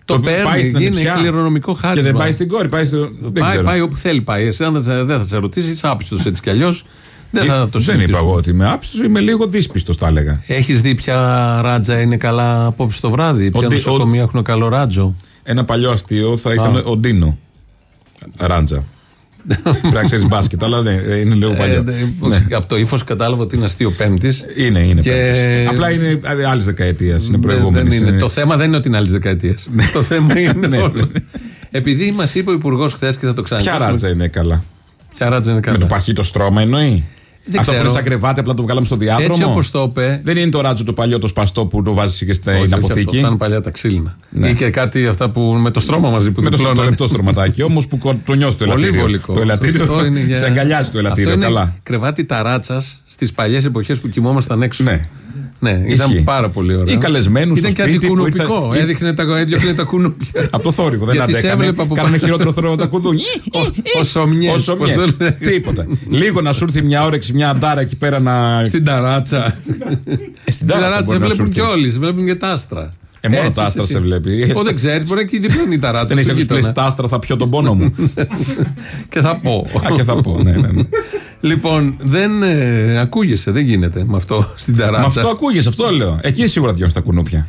Το παίρνει, στην είναι ανιψιά κληρονομικό Και χάρισμα. δεν πάει στην κόρη, πάει στο. δεν Πάει, ξέρω. πάει όπου θέλει πάει. Εσύ αν δεν θα- δεν θα σε ρωτήσει, είσαι άπιστος έτσι κι αλλιώς. Δεν θα το Ε, δεν συζητήσουμε. είπα εγώ ότι είμαι άψιστος, είμαι λίγο δύσπιστος, τα έλεγα. Έχεις δει ποια ράτζα είναι καλά απόψε το βράδυ, ποια Ότι- νοσοκομεία έχουν καλό ράτζο; Ένα παλιό αστείο θα ήταν ο Ντίνο. Ράντζα. Πρέπει να ξέρεις μπάσκετ, αλλά δεν, είναι λίγο Ε, παλιό. δε- Ναι. Από το ύφος κατάλαβα ότι είναι αστείο Πέμπτης. Είναι, είναι. Και- πέμπτης. Απλά είναι άλλη δεκαετίας. Είναι Δεν, προηγούμενη. είναι. Το θέμα δεν είναι ότι είναι άλλη δεκαετίας. το θέμα είναι Ναι. όλο. Επειδή μας είπε ο Υπουργός χθες και θα το Ποια ξανακούσουμε. ράτζα είναι καλά; Ποια ράτζα είναι Με το καλά; παχύ στρώμα εννοεί; Δεν Αυτό που ξέρω. είναι σαν κρεβάτι, απλά το βγάλαμε στο διάδρομο. Έτσι όπως το είπε. Δεν είναι το ράτσο το παλιό, το σπαστό που το βάζεις και όχι, στην όχι αυτό, αποθήκη. Αυτά είναι παλιά τα ξύλινα. Ναι. Ή και κάτι αυτά που με το στρώμα μαζί που Με το, το διπλώνανε. λεπτό στρωματάκι όμως που κο- το νιώθει το Πολύ ελαττήριο. βολικό. Το ελαττήριο Αυτό είναι για- σε αγκαλιάζει το ελαττήριο. Αυτό είναι Καλά. κρεβάτι ταράτσας στις παλιές εποχές που κοιμόμασταν έξω. Ναι. Ναι, ήταν Ισχύει. πάρα πολύ ωραίο. Ή καλεσμένους Ήταν στο και σπίτι που αντικουνουπικό. ήρθα- Έδειχνε τα, έδιωχνε τα κουνούπια. *laughs* Από το θόρυβο δεν Γιατί σε αντέκανε. έβλεπα από Κάνανε πάνω. χειρότερο θόρυβο τα κουδούνια. *laughs* Ο Σομιές, Ο Σομιές. πώς το λένε. Τίποτα. Λίγο να σου έρθει μια όρεξη, μια αντάρα εκεί πέρα να. Στην ταράτσα. Ε, Στην Στην τάρατσα ταράτσα μπορεί να σου βλέπουν έρθει. κι όλοι, σε βλέπουν και τα άστρα. Ε, μόνο Έτσι τα άστρα είσαι σε εσύ. βλέπει. Ω, δεν ξέρεις, μπορεί να έχει διπλώνει η ταράτσα. Δεν έχει του ακούσει γείτονα. τα άστρα, θα πιω τον πόνο μου. *laughs* Και θα πω. Α, και θα πω. Ναι, ναι, ναι. Λοιπόν, δεν ε, ακούγεσαι, δεν γίνεται με αυτό *laughs* στην Με ταράτσα. αυτό ακούγε, αυτό λέω. Εκεί σίγουρα διώχνει τα κουνούπια. Ναι.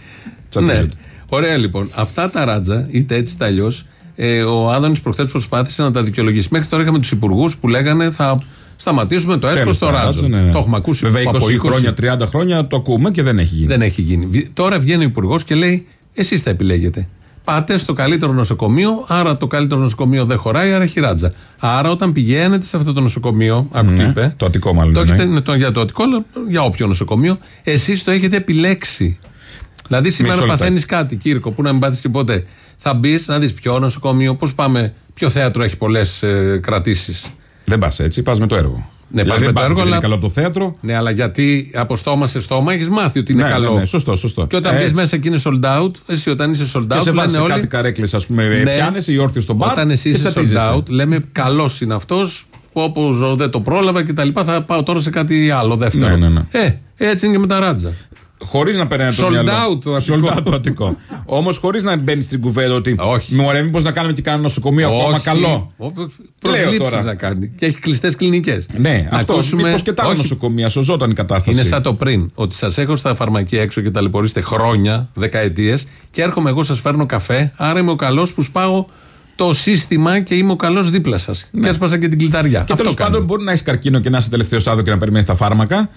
Τσατίζονται. Ωραία λοιπόν. Αυτά τα ράτζα, είτε έτσι είτε αλλιώς, ε, ο Άδωνης προχθές προσπάθησε να τα δικαιολογήσει. Μέχρι τώρα είχαμε τους υπουργούς που λέγανε θα σταματήσουμε το έσχος Τέλος, στο τα ράτζο. ράτζα, ναι, ναι. Το έχουμε ακούσει Βέβαια, 20 από 20 χρόνια, 30 χρόνια το ακούμε και δεν έχει γίνει. Δεν έχει γίνει. Βι- Τώρα βγαίνει ο υπουργός και λέει: Εσείς θα επιλέγετε. Πάτε στο καλύτερο νοσοκομείο, άρα το καλύτερο νοσοκομείο δεν χωράει, άρα έχει ράτζα. Άρα όταν πηγαίνετε σε αυτό το νοσοκομείο, άκου τι Ναι, είπε. το Αττικό μάλλον Το εννοεί. έχετε, ναι, το, για το Αττικό, αλλά για όποιο νοσοκομείο, εσείς το έχετε επιλέξει. Δηλαδή σήμερα Μισό λεπτάκι. παθαίνεις κάτι, Κύρκο, που να μην πάθεις και ποτέ. Θα μπεις να δεις ποιο νοσοκομείο, πώς πάμε, ποιο θέατρο έχει πολλές ε, κρατήσεις. Δεν πας έτσι, πας με το έργο. Ναι, Δηλαδή, πας με δεν το πας έργο, επειδή είναι αλλά- καλό το θέατρο. Ναι, αλλά γιατί από στόμα σε στόμα έχεις μάθει ότι είναι Ναι, καλό. ναι, ναι, σωστό, σωστό. Και όταν Ε, μπει έτσι. μέσα και είναι sold out, εσύ όταν είσαι sold Και out, σε βάζεις λένε σε όλοι. κάτι καρέκλες, ας πούμε, Ναι. πιάνεσαι ή όρθιο στον μπαρ. Όταν εσύ και είσαι sold τσατίζεσαι. out, λέμε καλός είναι αυτός που όπω δεν το πρόλαβα και τα λοιπά, θα πάω τώρα σε κάτι άλλο δεύτερο. Ναι, ναι, ναι. Ε, έτσι είναι και με τα ράτζα. Χωρίς να περνάει το Sold μυαλό. out το Αττικό. Sold out το Αττικό. Όμως χωρίς να μπαίνει στην κουβέντα ότι. Όχι. Μωρέ, μήπως να κάνουμε και κανένα νοσοκομείο ακόμα καλό. Προσλήψεις τώρα. να κάνει. Και έχει κλειστές κλινικές. Ναι, αυτό. ακούσουμε- Μήπως και τα άλλα Όχι. νοσοκομεία σωζόταν η κατάσταση. Είναι σαν το πριν. Ότι σας έχω στα φαρμακεία έξω και ταλαιπωρείστε χρόνια, δεκαετίες, και έρχομαι εγώ, σας φέρνω καφέ. Άρα είμαι ο καλός που σπάω το σύστημα και είμαι ο καλός δίπλα σας. Και έσπασα και την κλειδαριά. Ναι. Και Αυτό τέλος κάνω. πάντων μπορεί να έχεις καρκίνο και να είσαι τελευταίο στάδιο και να περιμένεις τα φάρμακα.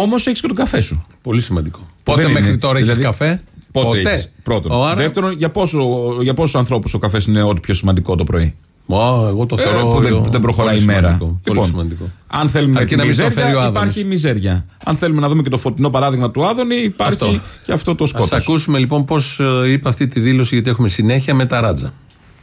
Όμως έχεις και τον καφέ σου. Πολύ σημαντικό. Πότε Δεν μέχρι είναι. τώρα έχεις Δηλαδή, καφέ; Πότε, έχεις, Πρώτον. Ω, άρα- Δεύτερον, για, πόσο, για πόσους ανθρώπους ο καφές είναι ό,τι πιο σημαντικό το πρωί; Ω, εγώ το Ε, θεωρώ. που δεν, πολύ δεν προχωράει η μέρα. σημαντικό, Πολύ Λοιπόν, σημαντικό. Αν θέλουμε Αρκεί τη να μην στο μιζέρια, φέρει ο Άδωνης. υπάρχει η μιζέρια. Αν θέλουμε να δούμε και το φωτεινό παράδειγμα του Άδωνη, υπάρχει Αυτό. και αυτό το Α σκότος. ακούσουμε λοιπόν πώς είπε αυτή τη δήλωση, γιατί έχουμε συνέχεια με τα ράτζα.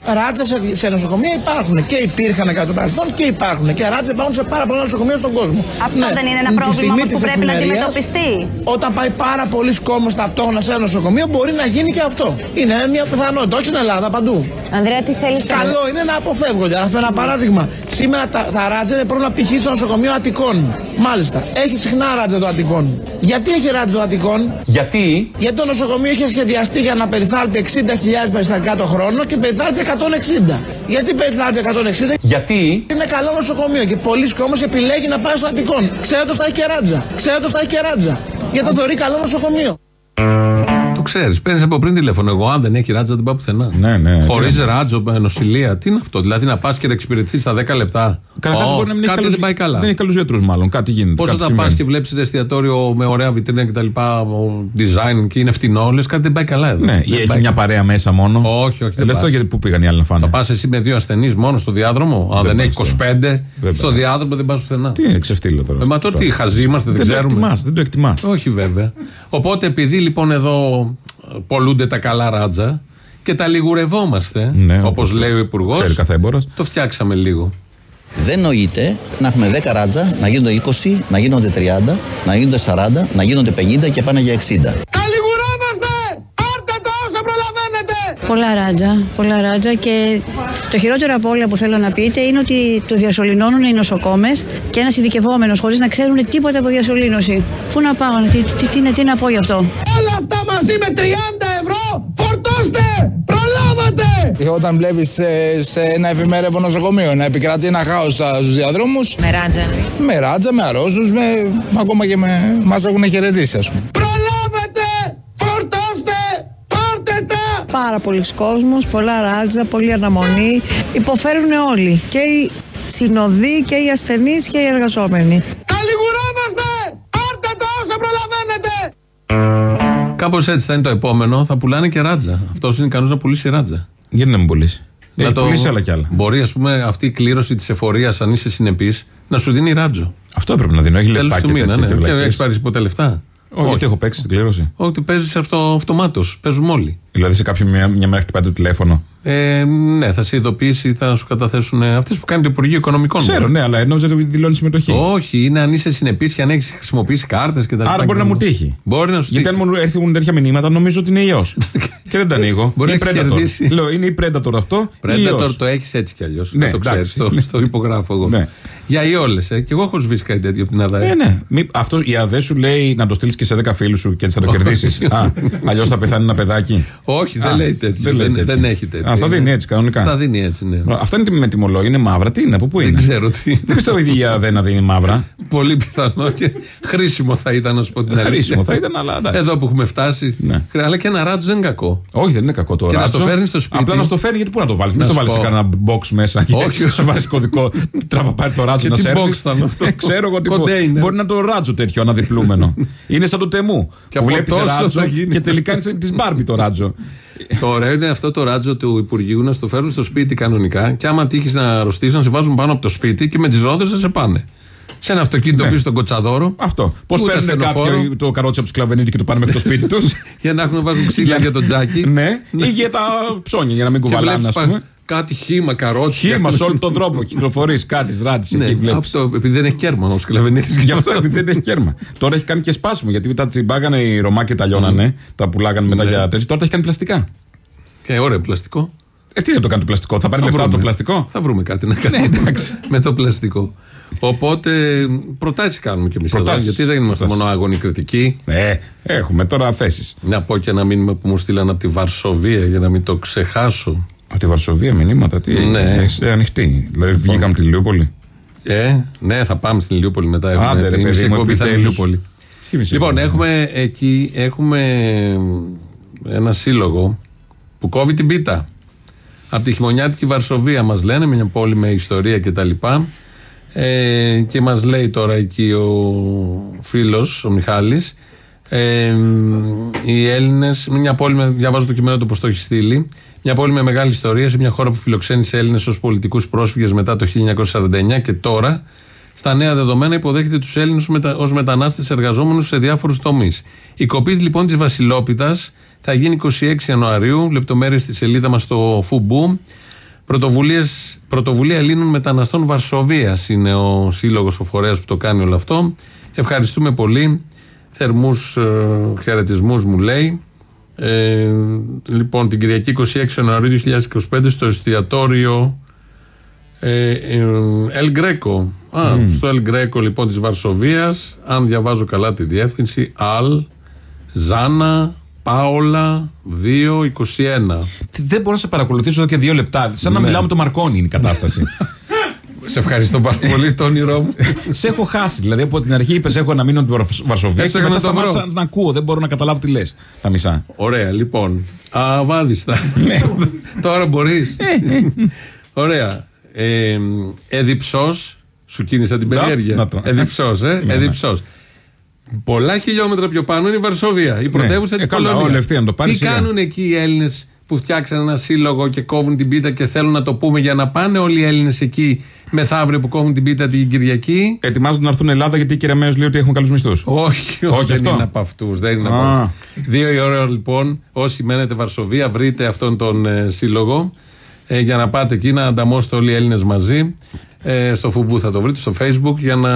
Ράτσε σε, σε νοσοκομεία υπάρχουν και υπήρχαν κατά το παρελθόν και υπάρχουν. Και ράτσε υπάρχουν σε πάρα πολλά νοσοκομεία στον κόσμο. Αυτό δεν είναι ένα τη πρόβλημα στιγμή όμως που της πρέπει να εφημερίας, αντιμετωπιστεί. Όταν πάει πάρα πολλοί κόσμο ταυτόχρονα σε ένα νοσοκομείο, μπορεί να γίνει και αυτό. Είναι μια πιθανότητα, όχι στην Ελλάδα, παντού. Ανδρέα, τι θέλεις Καλό είναι να αποφεύγονται. Αυτό είναι ένα παράδειγμα. Σήμερα τα, τα ράτζα είναι πρόβλημα π.χ. στο νοσοκομείο Αττικών. Μάλιστα. Έχει συχνά ράτζα το Αττικών. Γιατί έχει ράτζα το Αττικών, Γιατί; Γιατί το νοσοκομείο είχε σχεδιαστεί για να περιθάλπει 60.000 περιστατικά το χρόνο και περιθάλπει 160. Γιατί περιθάλπει 160, Γιατί; Είναι καλό νοσοκομείο και πολλοί κόσμος επιλέγει να πάει στο Αττικών. Ξέρετε θα έχει και ράτζα. Ξέρετε θα έχει και ράτζα. Γιατί το θεωρεί καλό νοσοκομείο. Το ξέρεις, παίρνεις από πριν τηλέφωνο. Εγώ, αν δεν έχει ράτζα, δεν πάω πουθενά. Ναι, ναι. Χωρίς Τι να- ράτζο, με νοσηλεία. Τι είναι αυτό, δηλαδή να πας και να εξυπηρετηθείς στα 10 λεπτά. Καταρχάς Ω, μπορεί να μην έχει κάτι καλούς- δεν πάει καλά. Δεν έχει καλούς γιατρούς, μάλλον. Κάτι γίνεται. Πώς κάτι όταν πας συμβαίνει. και βλέπεις εστιατόριο με ωραία βιτρίνα κτλ. Design και είναι φτηνό, λες κάτι δεν πάει καλά εδώ. Ναι, Δεν ή έχει πάει μια καλά. παρέα μέσα μόνο. Όχι, όχι. Ε, λες πας. το γιατί πού πήγαν οι άλλοι να φάνε; Θα πας εσύ με δύο ασθενείς μόνο στο διάδρομο. Αν δεν, Δεν έχει πας, 25, Δεν στο πας. διάδρομο δεν πας πουθενά. Τι είναι ξεφτύλο τώρα. Ε, μα αυτό τότε τι, τώρα. χαζοί είμαστε, δεν, Δεν το ξέρουμε. εκτιμάς, δεν το εκτιμάς. Όχι βέβαια. Οπότε επειδή λοιπόν εδώ ε, πολλούνται τα καλά ράτζα και τα λιγουρευόμαστε, Ναι, όπως όπως λέει ο Υπουργός, ξέρει κάθε έμπορας. το φτιάξαμε λίγο. Δεν νοείται να έχουμε 10 ράτζα, να γίνονται 20, να γίνονται 30, να γίνονται 40, να γίνονται 50 και πάνε για 60. Καλιγουρόμαστε! Πάρτε το όσο προλαβαίνετε! Πολλά ράτζα, πολλά ράτζα και το χειρότερο από όλα που θέλω να πείτε είναι ότι το διασωληνώνουν οι νοσοκόμες και ένας ειδικευόμενος χωρίς να ξέρουν τίποτα από διασωλήνωση. Πού να πάω, τι, τι, τι, τι να πω γι' αυτό; Όλα αυτά μαζί με 30 ευρώ φορτώστε! Προλάβατε! Ε, Όταν βλέπεις σε, σε ένα εφημερεύον νοσοκομείο να επικρατεί ένα χάος στους διαδρόμους. Με ράτζα. Με ράτζα, με αρρώστους, με, ακόμα και με. Μας έχουν χαιρετήσει, ας πούμε. Προλάβατε! Φορτώστε! Πάρτε τα! Πάρα πολλοί κόσμος, πολλά ράτζα, πολλή αναμονή. Υποφέρουν όλοι. Και οι συνοδοί και οι ασθενείς και οι εργαζόμενοι. Καλιγουρόμαστε! Πάρτε το όσο προλαβαίνετε! Κάπως έτσι θα είναι το επόμενο, θα πουλάνε και ράτζα. Αυτός είναι ικανός να πουλήσει ράτζα. Γιατί να μην πουλήσει; Να Έχει το- πουλήσει άλλα κι άλλα. Μπορεί, ας πούμε, αυτή η κλήρωση της εφορίας, αν είσαι συνεπής, να σου δίνει ράτζο. Αυτό έπρεπε να δίνω. Έχει Τέλος λεφτά του και μήνα. τέτοια. Ναι. και Και βλακίες. έχεις πάρει ποτέ λεφτά; Όχι, γιατί έχω παίξει στην κλήρωση. Όχι, παίζεις αυτό αυτομάτως. Παίζουμε όλοι. Δηλαδή σε κάποιον μια, μια μέρα χτυπάει το τηλέφωνο. Ε, ναι, θα σε ειδοποιήσει, θα σου καταθέσουν αυτές που κάνει το Υπουργείο Οικονομικών. Ξέρω, μόνο. ναι, αλλά εννοούσα ότι δηλώνει συμμετοχή. Όχι, είναι αν είσαι συνεπής και αν έχεις χρησιμοποιήσει κάρτες και τα λοιπά. Άρα μπορεί να μου τύχει. Μπορεί να σου Γιατί τύχει. αν μου έρθουν τέτοια μηνύματα, νομίζω ότι είναι ιός. *laughs* και δεν τα ανοίγω. Μπορεί Είναι να έχεις Predator. κερδίσει. Λέω, είναι η Predator αυτό. ή Predator ιός. το έχεις έτσι κι αλλιώς. Ναι, να το ξέρεις. εντάξει. Το, στο υπογράφω εγώ. Ναι. Για ιόλε. Ε. Και εγώ έχω σβήσει κάτι τέτοιο από την ΑΔΑΕ. Ε, ναι. Μη, αυτό, η ΑΔΕ σου λέει να το στείλεις και σε 10 φίλους σου και έτσι θα το κερδίσεις. Αλλιώς θα πεθάνει ένα παιδάκι. Όχι, Α, δεν λέει τέτοιο. δεν λέει Δεν, τέτοιο. δεν έχει τέτοιο. Α, στα δίνει έτσι κανονικά. Στα δίνει έτσι, ναι. Αυτά είναι με τιμολόγια, είναι μαύρα. Τι είναι, από πού είναι; Δεν ξέρω τι. Δεν πιστεύω η ίδια ΑΔΕ να δίνει μαύρα. Πολύ πιθανό και χρήσιμο θα ήταν να σου πω την αλήθεια. Χρήσιμο θα ήταν, αλλά εντάξει. Εδώ που έχουμε φτάσει. Ναι. Αλλά και ένα ράτζο δεν είναι κακό. Όχι, δεν είναι κακό το Και να ράτσο. στο φέρνεις στο σπίτι. Απλά να στο φέρνει, γιατί πού να το βάλεις; Μην Να το σου βάλεις σε πω. κανένα box μέσα. και Όχι. Σου βάζει κωδικό. Τραβά πάρει το ράτσο Και να τι σέρνει. box θα είναι αυτό. Ξέρω εγώ τι box. Container. Μπορεί να είναι το ράτσο τέτοιο αναδιπλούμενο. *laughs* είναι σαν το τεμού. Και που από βλέπεις τόσο ράτσο θα γίνει. και τελικά είναι της Μπάρμπι το ράτσο. το ωραίο είναι αυτό το ράτζο του Υπουργείου να στο φέρουν στο σπίτι κανονικά και άμα τύχεις να αρρωστήσει να σε βάζουν πάνω από το σπίτι και με τις ρόδες να σε πάνε. Σε ένα αυτοκίνητο Ναι. πίσω στον Κοτσαδόρο. Αυτό. Πώς Ούτε παίρνουν ασθενοφόρο. κάποιοι το καρότσι από τους σκλαβενίτη και το πάνε μέχρι το σπίτι *laughs* τους; Για να έχουν να βάζουν ξύλα για το τζάκι. Ναι, ή για τα ψώνια για να μην Και κουβαλάνε, βλέπεις ας πα- πούμε. Κάτι χύμα, καρότσι. Χήμα σε όλο τον τρόπο. Κυκλοφορείς κάτι, ράτσι Ναι, εκεί βλέπεις. αυτό επειδή δεν έχει κέρμα ο σκλαβενίτη. Γι' αυτό επειδή δεν έχει κέρμα. Τώρα έχει κάνει και σπάσιμο γιατί τα τσιμπάγανε οι Ρωμά και τα λιώνανε, τα πουλάγανε μετά Ναι. για τέτοιο. Τώρα τα έχει κάνει πλαστικά. Και ωραίο πλαστικό. Ε, τι να το κάνει το πλαστικό, θα πάρει λεφτά από το βρούμε. πλαστικό; Θα βρούμε κάτι να κάνουμε. Ναι, εντάξει. *laughs* με το πλαστικό. Οπότε προτάσεις κάνουμε κι εμείς εδώ. Προτάσεις. Γιατί δεν είμαστε Προτάσεις. μόνο άγωνοι κριτικοί. Ε, έχουμε τώρα θέσεις. Να πω και ένα μήνυμα που μου στείλαν από τη Βαρσοβία για να μην το ξεχάσω. Από τη Βαρσοβία μηνύματα, τι Ναι. έχεις, ε, ανοιχτή. Δηλαδή βγήκαμε από τη Λιούπολη. Ε, ναι, θα πάμε στην Ηλιούπολη μετά. Έχουμε Άντε, ρε, την παιδί μισή μου, εκπομπή θα είναι επιτέλους. Ηλιούπολη. Τι μισή Λοιπόν, εκπομπή. έχουμε εκεί έχουμε ένα σύλλογο που κόβει την πίτα. Από τη χειμωνιάτικη Βαρσοβία μας λένε, μια πόλη με ιστορία κτλ. Ε, και μας λέει τώρα εκεί ο φίλος, ο Μιχάλης, ε, οι Έλληνες, μια πόλη, με, διαβάζω το κείμενο του πώς το έχει στείλει, μια πόλη με μεγάλη ιστορία σε μια χώρα που φιλοξένησε Έλληνες ως πολιτικούς πρόσφυγες μετά το 1949 και τώρα στα νέα δεδομένα υποδέχεται τους Έλληνε ως μετανάστες εργαζόμενους σε διάφορους τομείς. Η κοπή λοιπόν της Βασιλόπιτας θα γίνει 26 Ιανουαρίου, λεπτομέρειες στη σελίδα μας στο Φουμπού. Πρωτοβουλίες, πρωτοβουλία Ελλήνων Μεταναστών Βαρσοβίας είναι ο σύλλογος, ο φορέας που το κάνει όλο αυτό. Ευχαριστούμε πολύ. Θερμούς ε, χαιρετισμούς μου λέει. Ε, λοιπόν, την Κυριακή 26 Ιανουαρίου 2025 στο εστιατόριο ε, ε, El Greco. Α, στο El Greco λοιπόν της Βαρσοβίας, αν διαβάζω καλά τη διεύθυνση, Αλ, Ζάνα, Πάολα, 221. Δεν μπορώ να σε παρακολουθήσω εδώ και δύο λεπτά. Σαν να Ναι. μιλάω με το Μαρκόνι είναι η κατάσταση. *laughs* Σε ευχαριστώ πάρα πολύ το όνειρό μου. σε έχω χάσει. Δηλαδή από την αρχή είπες: Έχω ένα μήνυμα την Βαρσο- Βαρσοβία. Έψαχνα και μετά να το βρω. σταμάτησα να ακούω. Δεν μπορώ να καταλάβω τι λες. Τα μισά. Ωραία, λοιπόν. Αβάδιστα. Τώρα μπορείς. Ωραία. Ε, Εδιψός, σου κίνησα την Να, περιέργεια. να το. Εδιψός, ε. Ναι, ναι. Εδιψός. Πολλά χιλιόμετρα πιο πάνω είναι η Βαρσοβία, η πρωτεύουσα Ε, της καλά, Πολωνίας. όλη ευθεία να το πάρει Τι σιγά. κάνουν εκεί οι Έλληνες που φτιάξαν ένα σύλλογο και κόβουν την πίτα και θέλουν να το πούμε για να πάνε όλοι οι Έλληνες εκεί μεθαύριο που κόβουν την πίτα την Κυριακή. Ετοιμάζονται να έρθουν Ελλάδα γιατί η κυρία Μέο λέει ότι έχουμε καλούς μισθούς. Όχι, Όχι δεν αυτό. είναι από αυτούς. Δεν είναι Α. από αυτούς. Δύο η ώρα λοιπόν, όσοι μένετε Βαρσοβία, βρείτε αυτόν τον ε, σύλλογο ε, για να πάτε εκεί να ανταμώσετε όλοι οι Έλληνες μαζί. Ε, στο Φουμπού θα το βρείτε, στο Facebook, για να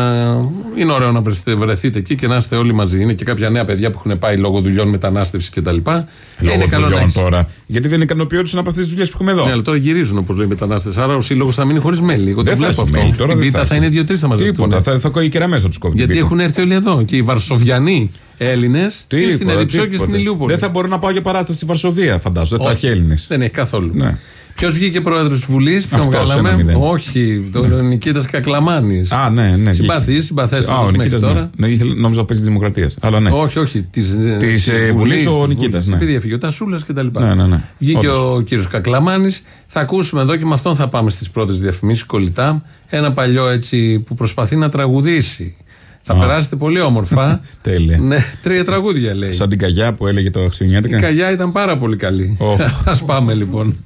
είναι ωραίο να βρεθείτε, βρεθείτε εκεί και να είστε όλοι μαζί. Είναι και κάποια νέα παιδιά που έχουν πάει λόγω δουλειών μετανάστευσης κτλ. Λόγω είναι καλό να δουλειών έχεις. τώρα. Γιατί δεν ικανοποιούνται από αυτέ τις δουλειές που έχουμε εδώ. Ναι, αλλά τώρα γυρίζουν όπως λέει οι μετανάστες. Άρα ο σύλλογος θα μείνει χωρίς μέλη. Εγώ το Δεν θα βλέπω έχει αυτό. μέλη, τώρα Την δεν πίτα θα θα έχει. είναι δύο-τρεις θα μαζευτούν. Τίποτα. Θα, θα κόει η κυρία Μέο τους κόβει. Γιατί την πίτα. έχουν έρθει όλοι εδώ. Και οι Βαρσοβιανοί Έλληνες και στην Τίποτα, Εδιψό και τίποτα. στην Ηλιούπολη. Δεν θα μπορώ να πάω για παράσταση στη Βαρσοβία, φαντάζομαι. Δεν θα Όχι. έχει Έλληνες. Δεν έχει καθόλου. Ναι. Ποιος βγήκε πρόεδρος της Βουλής, ποιον Αυτός, βγάλαμε; ένα μηδέν. Όχι, τον Νικήτας Κακλαμάνης. Α, ναι, ναι. Συμπαθή, Α, ο συμπαθέστατο μέχρι Νικήτας, ναι. τώρα. Ναι, ήθελε- νόμιζα να παίζει της Δημοκρατίας. Αλλά ναι. Όχι, όχι. Της Της, ε, Βουλής ο Νικήτας, ναι. Επειδή έφυγε ο Τασούλας κτλ. Ναι, ναι, ναι. Βγήκε Όντως. ο κύριος Κακλαμάνης. Θα ακούσουμε εδώ και με αυτόν θα πάμε στις πρώτες διαφημίσεις κολλητά. Ένα παλιό έτσι που προσπαθεί να τραγουδήσει. Θα Α. περάσετε πολύ όμορφα. *laughs* Τέλεια. ναι, τρία τραγούδια λέει. Σαν την καγιά που έλεγε το Η Χριστουγεννιάτικα. καγιά ήταν πάρα πολύ καλή. Οχ. *laughs* Α πάμε λοιπόν.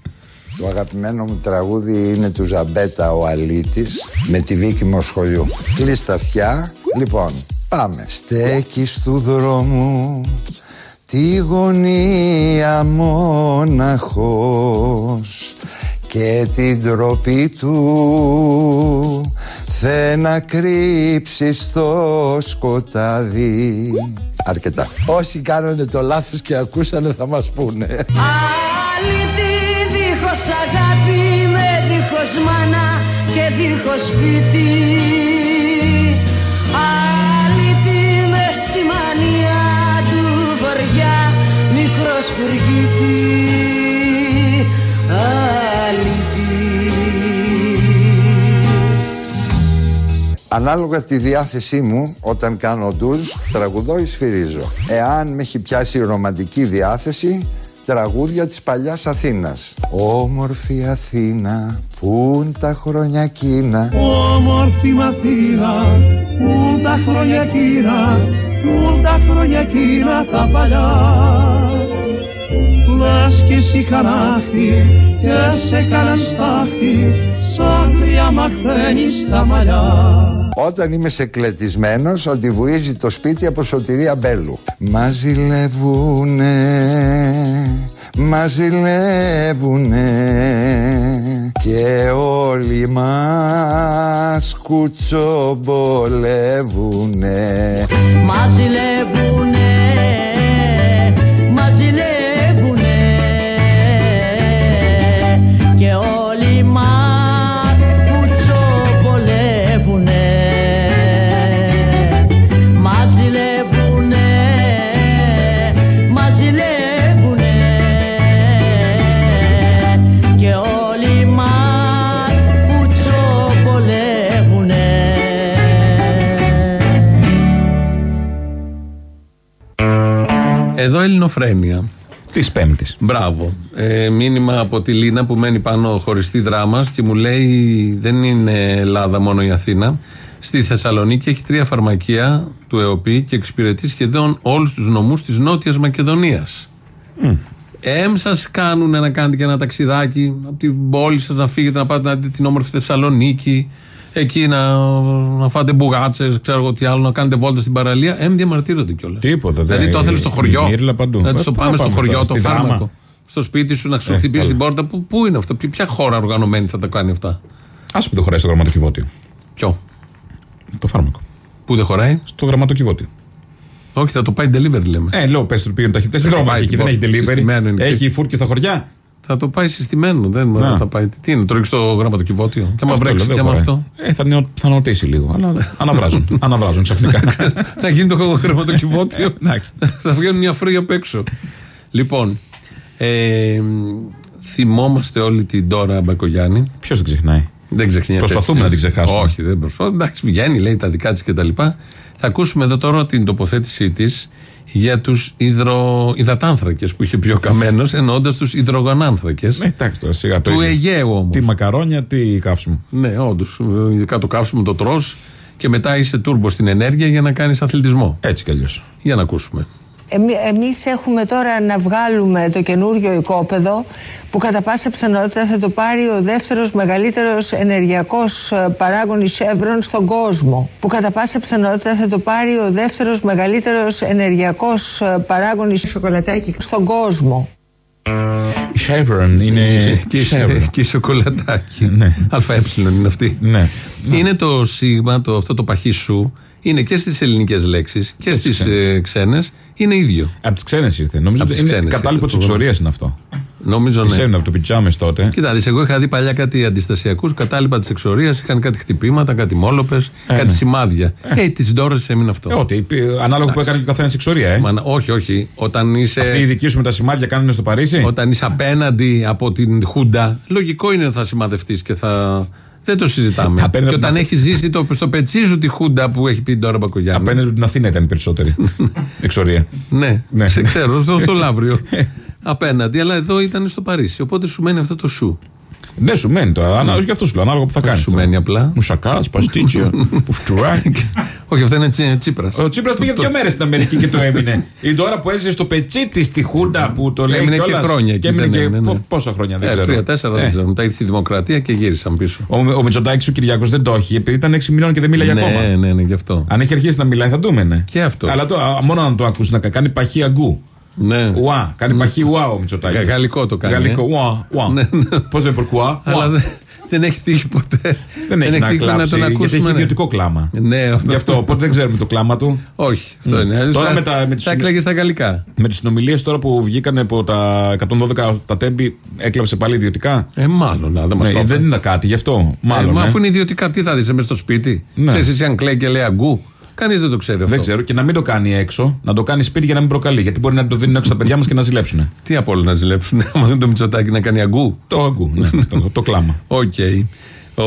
Το αγαπημένο μου τραγούδι είναι του Ζαμπέτα ο Αλήτης με τη Βίκη Μοσχολιού. Κλείς τα αυτιά. Λοιπόν, πάμε. Στέκεις του δρόμου τη γωνία μόναχος και την τροπή του θε να κρύψεις στο σκοτάδι. Αρκετά. Όσοι κάνανε το λάθος και ακούσανε θα μας πούνε. Αλήτη δίχως αγάπη με δίχως μάνα και δίχως σπίτι. Αλήτη μες στη μανία του βοριά μικρός σπουργίτη Ανάλογα τη διάθεσή μου, όταν κάνω ντουζ, τραγουδώ ή σφυρίζω. Εάν με έχει πιάσει η ρομαντική διάθεση, τραγούδια της παλιάς Αθήνας. Όμορφη Αθήνα, πουν τα χρόνια εκείνα. Όμορφη Μαθήνα, πού τα χρόνια εκείνα, πού τα χρόνια εκείνα τα παλιά. Λες κι εσύ κανάχτη και σε κάναν στάχτη, σαν γριά μαχθένει στα μαλλιά. Όταν είμαι σε κλετισμένος, αντιβουίζει το σπίτι από σωτηρία μπέλου. Μα ζηλεύουνε, μα ζηλεύουνε και όλοι μας κουτσομπολεύουνε. Μα Εδώ ελληνοφρένεια. Της Πέμπτης. Μπράβο. Ε, μήνυμα από τη Λίνα που μένει πάνω χωριστή δράμα και μου λέει δεν είναι Ελλάδα μόνο η Αθήνα. Στη Θεσσαλονίκη έχει τρία φαρμακεία του ΕΟΠΗ και εξυπηρετεί σχεδόν όλους τους νομούς της Νότιας Μακεδονίας. Εμ σας κάνουν να κάνετε και ένα ταξιδάκι από την πόλη σας να φύγετε να πάτε να δείτε την όμορφη Θεσσαλονίκη. Εκεί να, να φάτε μπουγάτσες, ξέρω εγώ τι άλλο, να κάνετε βόλτα στην παραλία. Εμ διαμαρτύρονται κιόλας. Τίποτα. Δηλαδή δεν- το ήθελε στο η χωριό. Μύρλα παντού. Να το Ε, πάμε στο πάμε χωριό τώρα, το στη φάρμακο. δράμα. Στο σπίτι σου να σου Ε, χτυπήσει καλά. την πόρτα. Πού, πού είναι αυτό, ποια- ποια χώρα οργανωμένη θα τα κάνει αυτά; Α που δεν χωράει στο γραμματοκιβώτιο. Ποιο; Το φάρμακο. Πού δεν χωράει; Στο γραμματοκιβώτιο. Όχι, θα το πάει delivery λέμε. Ε, λέω, πες του πήγαινε ταχύτητα. Θα Έχει δρόμο πάει, εκεί, δεν έχει λοιπόν, συστημένο delivery. είναι Έχει εκεί. φούρκε στα χωριά; Θα το πάει συστημένο. Δεν Να. θα πάει. Τι είναι, τρώγεις στο γραμματοκιβώτιο. Και άμα Αυτό βρέξεις, λέω, και δεν άμα χωράει. αυτό. Ε, θα, νεω- θα νοτήσει λίγο. Αλλά αναβράζουν. *laughs* αναβράζουν ξαφνικά. θα γίνει το γραμματοκιβώτιο. Εντάξει. θα βγαίνουν μια φρούγια απ' έξω. Λοιπόν, ε, θυμόμαστε όλη την Τώρα Μπακογιάννη. Ποιος δεν ξεχνάει; Δεν ξεχνιέται. Προσπαθούμε έτσι. να την ξεχάσουμε. Όχι, δεν προσπαθούμε. Εντάξει, βγαίνει, λέει τα δικά της κτλ. Θα ακούσουμε εδώ τώρα την τοποθέτησή της για τους υδρο... υδατάνθρακες που είχε πει ο Καμένος, εννοώντας τους υδρογονάνθρακες. Ε, εντάξει τώρα σιγά το Του ίδιο. Αιγαίου όμως. Τι μακαρόνια, τι καύσιμο. Ναι, όντως. Ειδικά το καύσιμο το τρώ και μετά είσαι τούρμπο στην ενέργεια για να κάνεις αθλητισμό. Έτσι κι αλλιώς. Για να ακούσουμε. Εμεί εμείς έχουμε τώρα να βγάλουμε το καινούριο οικόπεδο που κατά πάσα πιθανότητα θα το πάρει ο δεύτερος μεγαλύτερος ενεργειακός ε, παράγων Chevron στον κόσμο. Που κατά πάσα πιθανότητα θα το πάρει ο δεύτερος μεγαλύτερος ενεργειακός ε, παράγων σοκολατάκι στον κόσμο. Η Chevron είναι. και, η- Chevron. και η σοκολατάκι. Ναι. ΑΕ είναι αυτή. Ναι. Είναι το σίγμα, το, αυτό το παχύ σου, είναι και στις ελληνικές λέξεις και στις ξένες. ξένες. Είναι ίδιο. Από τις ξένες ήρθε. Νομίζω Απ' ότι τις είναι ξένες κατάλοιπο τη ήρθε, το εξορίας είναι αυτό. Νομίζω Τη ναι. από το πιτζάμε τότε. Κοίτα, δεις, εγώ είχα δει παλιά κάτι αντιστασιακούς κατάλοιπα της εξορίας, είχαν κάτι χτυπήματα, κάτι μόλοπες, κάτι ναι. σημάδια. Ε, τη Ντόρα έμεινε αυτό. Ε, Ό,τι. είπε, Ανάλογα που έκανε και ο καθένας εξορία, ε. Μα, όχι, όχι. Όταν είσαι. Αυτοί οι δικοί σου με τα σημάδια κάνουν στο Παρίσι; Όταν είσαι απέναντι από την Χούντα, λογικό είναι ότι θα σημαδευτείς και θα. Δεν το συζητάμε. Απέναντι και από όταν την- έχει ζήσει το, στο πετσί σου τη Χούντα που έχει πει τώρα Μπακογιάννη. Απέναντι από την Αθήνα ήταν οι περισσότεροι. *laughs* εξορία. Ναι, Ναι. σε ξέρω, στο, στο Λαύριο. *laughs* απέναντι, αλλά εδώ ήταν στο Παρίσι. Οπότε σου μένει αυτό το σου. Ναι, σου μένει τώρα. Ανάλογα και αυτό σου λέω. Ανάλογα που θα κάνεις. σου μένει απλά. Μουσακάς, παστίτσια, *laughs* πουφτουράκι. Όχι, αυτό είναι τσι, Τσίπρας. Ο Τσίπρας πήγε δύο μέρες στην Αμερική και το *laughs* έμεινε. Η τώρα που έζησε στο πετσί τη στη Χούντα που το λέει. Έμεινε και κιόλας. χρόνια εκεί. Και έμεινε δεν και έμεινε, ναι. πο- πόσα χρόνια δεν Ε, ξέρω. Τρία-τέσσερα Ε. δεν ξέρω. Μετά ήρθε η Δημοκρατία και γύρισαν πίσω. Ο, ο Μητσοτάκης ο Κυριάκος δεν το έχει επειδή ήταν 6 μηνών και δεν μίλαγε ναι, ακόμα. ναι, ναι, γι' αυτό. Αν έχει αρχίσει να μιλάει θα το έμενε. Και αυτός. Αλλά το, α, μόνο να το ακούσει να κα- κάνει παχύ αγκού. Ναι. Ουά, κάνει παχύ ουά ο Μητσοτάκης. Γα- γαλλικό το κάνει, Γαλλικό, ε. ουά, ουά. Ναι, ναι. Πώς δεν πορκουά; *laughs* Αλλά δεν, δεν έχει τύχει ποτέ. Δεν έχει να τύχει κλάψει, τον γιατί ακούσουμε. έχει ναι. ιδιωτικό κλάμα. Ναι, αυτό. Γι' αυτό, οπότε δεν ξέρουμε το κλάμα του. Όχι, αυτό είναι. Τώρα θα, με τα- με τις θα συνε- έκλαιγες στα γαλλικά. Με τις συνομιλίες τώρα που βγήκαν από τα 112 τα τέμπη, έκλαψε πάλι ιδιωτικά; Ε, μάλλον, να, δεν μας Ναι, το δεν είναι κάτι γι' αυτό. Μάλλον. ε, μα ε. αφού είναι ιδιωτικά, τι θα δεις μέσα στο σπίτι; Ναι. Ξέρεις εσύ αν κλαίει και λέει αγκού. Κανείς δεν το ξέρει αυτό. Δεν ξέρω. Και να μην το κάνει έξω, να το κάνει σπίτι για να μην προκαλεί. Γιατί μπορεί να το δίνουν έξω στα παιδιά μας και να ζηλέψουν. Τι από όλα να ζηλέψουν, *laughs* άμα δεν τον Μητσοτάκη να κάνει αγκού. Το αγκού, ναι, *laughs* το, το κλάμα. Οκ. Ο,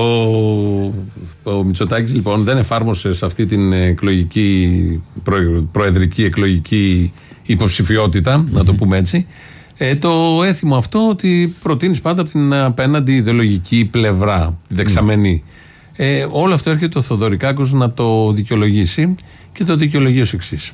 ο Μητσοτάκης λοιπόν δεν εφάρμοσε σε αυτή την εκλογική, προ- προεδρική εκλογική υποψηφιότητα, να το πούμε έτσι, ε, το έθιμο αυτό ότι προτείνεις πάντα από την απέναντι ιδεολογική πλευρά, τη δεξαμενή. Ε, όλο αυτό έρχεται ο Θοδωρικάκος να το δικαιολογήσει και το δικαιολογεί ως εξής.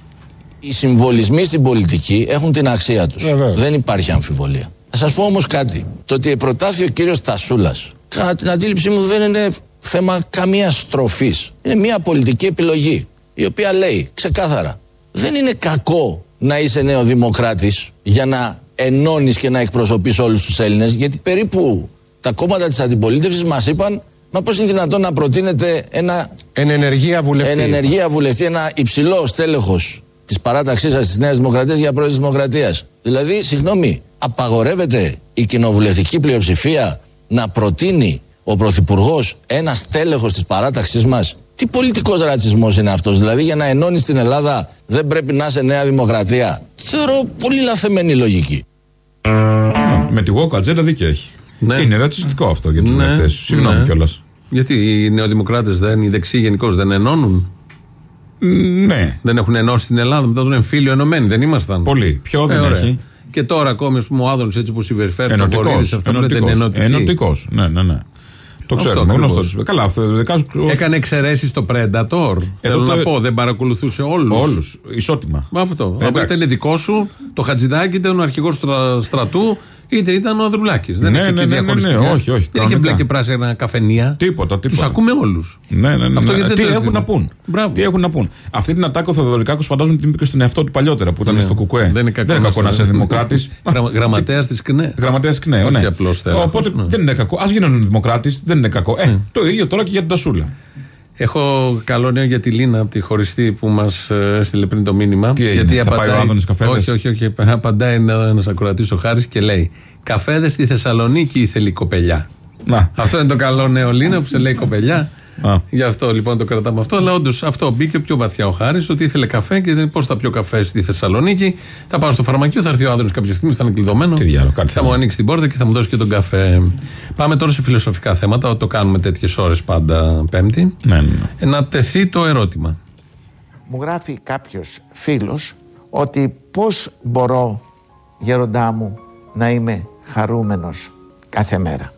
Οι συμβολισμοί στην πολιτική έχουν την αξία τους. Δεν υπάρχει αμφιβολία. Θα σας πω όμως κάτι. Το ότι προτάθη ο κύριος Τασούλας, κατά την αντίληψή μου δεν είναι θέμα καμία στροφής. Είναι μια πολιτική επιλογή, η οποία λέει ξεκάθαρα, δεν είναι κακό να είσαι νεοδημοκράτης για να ενώνεις και να εκπροσωπείς όλους τους Έλληνες, γιατί περίπου τα κόμματα της αντιπολίτευσης μας είπαν Μα πώς είναι δυνατόν να προτείνετε ένα. Εν ενεργεία βουλευτή. Εν ενεργεία βουλευτή, ένα υψηλό στέλεχος της παράταξής σας της Νέας Δημοκρατίας για πρόεδρο της Δημοκρατίας. Δηλαδή, συγγνώμη, απαγορεύεται η κοινοβουλευτική πλειοψηφία να προτείνει ο Πρωθυπουργός ένα στέλεχος της παράταξής μας; Τι πολιτικός ρατσισμός είναι αυτός, Δηλαδή, για να ενώνει την Ελλάδα δεν πρέπει να είσαι Νέα Δημοκρατία. Θεωρώ πολύ λαθεμένη λογική. Με τη Γόκο ατζέντα δίκιο έχει. Είναι ρατσιστικό αυτό για τους Ναι, βουλευτές. Συγγνώμη ναι. κιόλας. Γιατί οι νεοδημοκράτες δεν, οι δεξιοί γενικώς δεν ενώνουν; Ναι. Δεν έχουν ενώσει την Ελλάδα μετά τον εμφύλιο ενωμένοι, δεν ήμασταν; Πολύ. Ποιο δεν ωραία. έχει. Και τώρα ακόμη ας πούμε, ο Άδωνης έτσι που συμπεριφέρει τον Ενωτικός. Βορύδης, αυτό που λέτε είναι Ενωτικός. ενωτική. Ενωτικός. Ναι, ναι, ναι. Το Αυτό ξέρουμε. ακριβώς. Γνωστός. Καλά, αυτό δικάζουν. Έκανε εξαιρέσεις στο Predator. Θέλω το- να πω, δεν παρακολουθούσε όλους. Όλους. Ισότιμα. Αυτό. Εντάξει. Είτε είναι δικό σου, το Χατζηδάκι, είτε ο αρχηγός στρατού, είτε ήταν ο Ανδρουλάκης. Δεν Ναι, έχει ναι, εκεί ναι, ναι, διαχωριστικά. ναι, όχι, όχι, Δεν είχε κανονικά. μπλε και πράσινα καφενεία. Τίποτα, Τους τίποτα. ακούμε όλους. Ναι, ναι, ναι. Αυτό ναι. γιατί Τι δεν το έχουν να δίνουμε. πούν; Τι έχουν να πούν; Αυτή την ατάκα ο Θεοδωρικάκος φαντάζομαι την είπε και στον εαυτό του παλιότερα που ήταν Ναι. στο Κουκουέ. Δεν είναι κακό να είσαι να- δημοκράτης. *laughs* Γραμματέας της ΚΝΕ. Γραμματέας ΚΝΕ, Όχι ναι. απλώς τέλεχος, Οπότε ναι. δεν είναι κακό. Α γίνανε δημοκράτης, δεν είναι κακό. Ε, το ίδιο τώρα και για την Τασούλα. Έχω καλό νέο για τη Λίνα από τη χωριστή που μας έστειλε πριν το μήνυμα. Τι έγινε, θα πάει ο Άδωνης καφέδες; Όχι, όχι, όχι. Απαντάει ένας ακροατής ο Χάρης και λέει: Καφέδες στη Θεσσαλονίκη ήθελε η κοπελιά. Να. Αυτό είναι το καλό νέο Λίνα που σε λέει κοπελιά. Α. Γι' αυτό λοιπόν το κρατάμε αυτό. Αλλά όντως αυτό μπήκε πιο βαθιά ο Χάρης ότι ήθελε καφέ και πώς θα πιω καφέ στη Θεσσαλονίκη. Θα πάω στο φαρμακείο, θα έρθει ο Άδωνη κάποια στιγμή, θα είναι κλειδωμένο. Τι διάλογο, κάτι θα θα μου ανοίξει την πόρτα και θα μου δώσει και τον καφέ. Πάμε τώρα σε φιλοσοφικά θέματα. Το κάνουμε τέτοιες ώρες πάντα Πέμπτη. Ναι, ναι. Ε, Να τεθεί το ερώτημα. Μου γράφει κάποιος φίλος ότι πώς μπορώ γέροντά μου να είμαι χαρούμενος κάθε μέρα.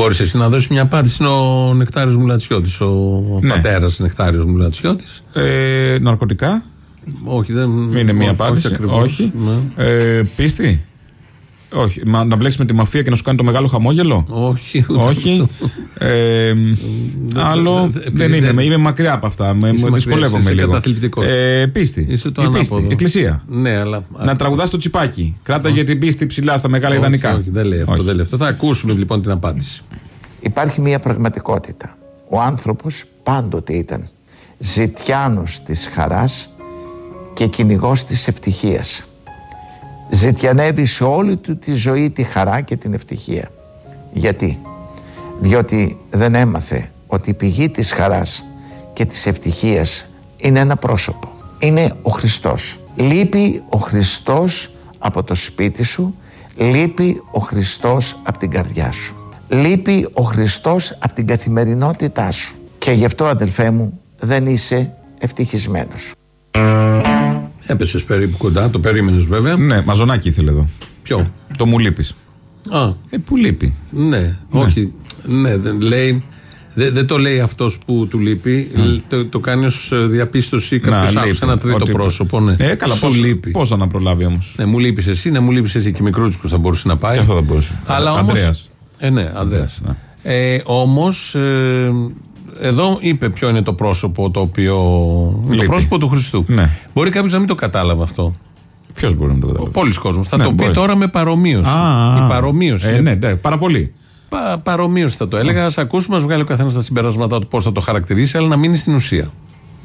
Μπορείς εσύ να δώσεις μια απάντηση. Είναι ο Νεκτάριος Μουλατσιώτης, ο Ναι. πατέρας Νεκτάριος Μουλατσιώτης. Ε, ναρκωτικά. Όχι, δεν Είναι μία όχι απάντηση. ακριβώς. Όχι. Ναι. Ε, πίστη. Όχι. Μα, να μπλέξεις με τη μαφία και να σου κάνει το μεγάλο χαμόγελο; Όχι, ούτε Όχι. Ε, άλλο δε- δεν επειδή είναι. δεν- Είμαι μακριά από αυτά. Με, Είσαι με μακριά, δυσκολεύομαι είσαι λίγο. καταθλιπτικός. Ε, πίστη. Είσαι το Η πίστη. ανάποδο. Εκκλησία. Ναι, αλλά. Να τραγουδάς το τσιπάκι. Κράταγε την πίστη ψηλά στα μεγάλα όχι, ιδανικά. όχι, δεν λέει αυτό, Όχι. δεν λέει αυτό. Θα ακούσουμε λοιπόν την απάντηση. Υπάρχει μία πραγματικότητα. Ο άνθρωπος πάντοτε ήταν ζητιάνος της χαράς και κυνηγός της ευτυχίας. Ζητιανεύει σε όλη του τη ζωή τη χαρά και την ευτυχία. Γιατί; Διότι δεν έμαθε ότι η πηγή της χαράς και της ευτυχίας είναι ένα πρόσωπο. Είναι ο Χριστός. Λείπει ο Χριστός από το σπίτι σου, λείπει ο Χριστός από την καρδιά σου. Λείπει ο Χριστός από την καθημερινότητά σου. Και γι' αυτό αδελφέ μου δεν είσαι ευτυχισμένος. Έπεσες περίπου κοντά, το περίμενες βέβαια. Ναι, μαζονάκι ήθελε εδώ. Ποιο; Το μου λείπεις. Α, Ε, που λείπει. ναι, όχι. Ναι, δεν λέει. Δεν, δεν το λέει αυτός που του λείπει. Το, το κάνει ως διαπίστωση κάποιος άλλο. λείπει. Σε ένα τρίτο Ότι- πρόσωπο. Ναι. Ε, καλά, Σου πώς, λείπει. Πώς θα να προλάβει όμως; Ναι, μου λείπεις εσύ, ναι, μου λείπεις εσύ και μικρούτσικος θα μπορούσε να πάει. Και αυτό θα μπορούσε. Αλλά όμως, Ανδρέας. Ε, ναι, Ανδρέας. ναι. Ε, Όμως, ε, εδώ είπε ποιο είναι το πρόσωπο το οποίο. Το Λείπει. πρόσωπο του Χριστού. Ναι. Μπορεί κάποιος να μην το κατάλαβε αυτό. Ποιος μπορεί να το καταλάβει. Πολλοί κόσμοι. Θα Ναι, το πει μπορεί. τώρα με παρομοίωση. Α, Η παρομοίωση. Ε, είναι ναι, ναι, παραβολή. Πα, παρομοίωση θα το έλεγα. Α ακούσουμε, ας βγάλει ο καθένας τα συμπεράσματά του πώς θα το χαρακτηρίσει, αλλά να μείνει στην ουσία.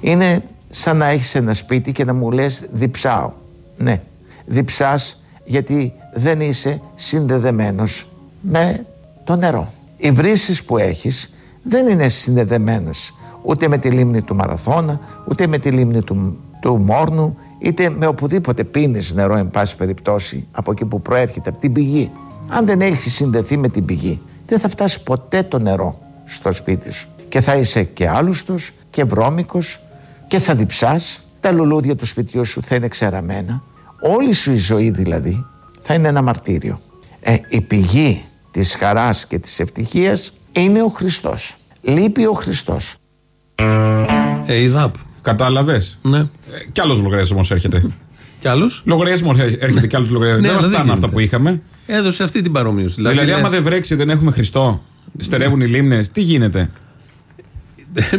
Είναι σαν να έχεις ένα σπίτι και να μου λες διψάω. Ναι, διψάς γιατί δεν είσαι συνδεδεμένος με το νερό. Οι βρύσεις που έχεις δεν είναι συνδεδεμένες ούτε με τη λίμνη του Μαραθώνα, ούτε με τη λίμνη του, του Μόρνου, είτε με οπουδήποτε πίνεις νερό, εν πάση περιπτώσει, από εκεί που προέρχεται, από την πηγή. Αν δεν έχεις συνδεθεί με την πηγή, δεν θα φτάσει ποτέ το νερό στο σπίτι σου. Και θα είσαι και άλλουστος και βρώμικος και θα διψάς, τα λουλούδια του σπιτιού σου θα είναι ξεραμένα. Όλη σου η ζωή δηλαδή θα είναι ένα μαρτύριο. Ε, η πηγή της χαράς και της ευτυχίας είναι ο Χριστός. Λείπει ο Χριστός. Ε, η ΔΑΠ. Κατάλαβες; Ναι. Ε, κι άλλος λογαριασμός έρχεται. Κι άλλους; Λογαριασμός έρχεται κι άλλος λογαριασμός. Ναι, δεν αλλά μας δεν φτάνουν αυτά γίνεται. που είχαμε. Έδωσε αυτή την παρομοίωση. Δηλαδή, λες- άμα δεν βρέξει, δεν έχουμε Χριστό. Στερεύουν οι λίμνες. Τι γίνεται;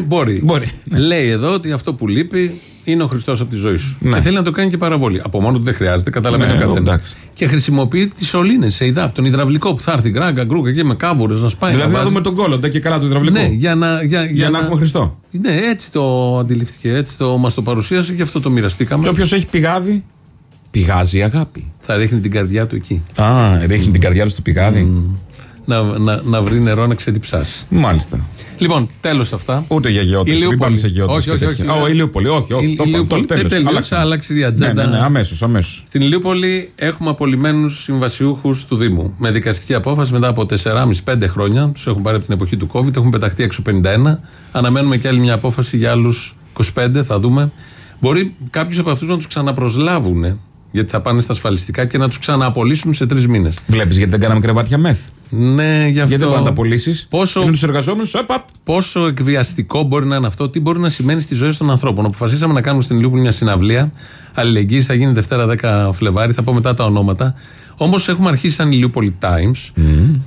Μπορεί. Μπορεί. Λέει εδώ ότι αυτό που λείπει είναι ο Χριστός από τη ζωή σου. Ναι. Και θέλει να το κάνει και παραβολή. Από μόνο του δεν χρειάζεται, καταλαβαίνει Ναι, ο καθένας. εντάξει. Και χρησιμοποιεί τις σωλήνες σε ιδά, τον υδραυλικό που θα έρθει γκράγκα, γκρούκα και με κάβουρες να σπάει. δηλαδή, να βάζει. δούμε τον κόλλο, ντε και καλά του υδραυλικού. Ναι, για να, για, Για να έχουμε Χριστό. Ναι, έτσι το αντιληφθήκε, έτσι το, μας το παρουσίασε και αυτό το μοιραστήκαμε. Και όποιος έχει πηγάδι, πηγάζει η αγάπη. Θα ρίχνει την καρδιά του εκεί. Α, ρίχνει την καρδιά του στο πηγάδι. Να, να, να βρει νερό να ξεδιψάσει. Μάλιστα. Λοιπόν, τέλος αυτά. Ούτε για γεώτες, μην Ηλιούπολη. πάμε σε γεώτες Όχι, και όχι, τέτοια. όχι. Α, ο Ηλιούπολη, όχι, όχι. Η- το είπαμε, Ηλιούπολη. τώρα τέλος. τελείωσε, Άλλαξε. άλλαξε η ατζέντα. Ναι, ναι, ναι, αμέσως, αμέσως. Στην Ηλιούπολη έχουμε απολυμμένου συμβασιούχους του Δήμου. Με δικαστική απόφαση μετά από 4,5-5 χρόνια. Τους έχουν πάρει από την εποχή του COVID, έχουν πεταχτεί έξω 51. Αναμένουμε και άλλη μια απόφαση για άλλους 25 θα δούμε. Μπορεί κάποιους από αυτούς να τους ξαναπροσλάβουν. Γιατί θα πάνε στα ασφαλιστικά και να τους ξανααπολύσουν σε τρεις μήνες. Βλέπεις γιατί δεν κάναμε κρεβάτια μεθ. Ναι, γι' αυτό. Γιατί δεν πάνε να τα πωλήσεις; Πόσο, Είναι τους εργαζόμενους, επαπ. πόσο εκβιαστικό μπορεί να είναι αυτό, τι μπορεί να σημαίνει στι ζωέ των ανθρώπων. Αποφασίσαμε να κάνουμε στην Ηλιούπολη μια συναυλία αλληλεγγύης. Θα γίνει Δευτέρα 10 Φλεβάρι, θα πω μετά τα ονόματα. Όμως έχουμε αρχίσει σαν Ηλιούπολη Times,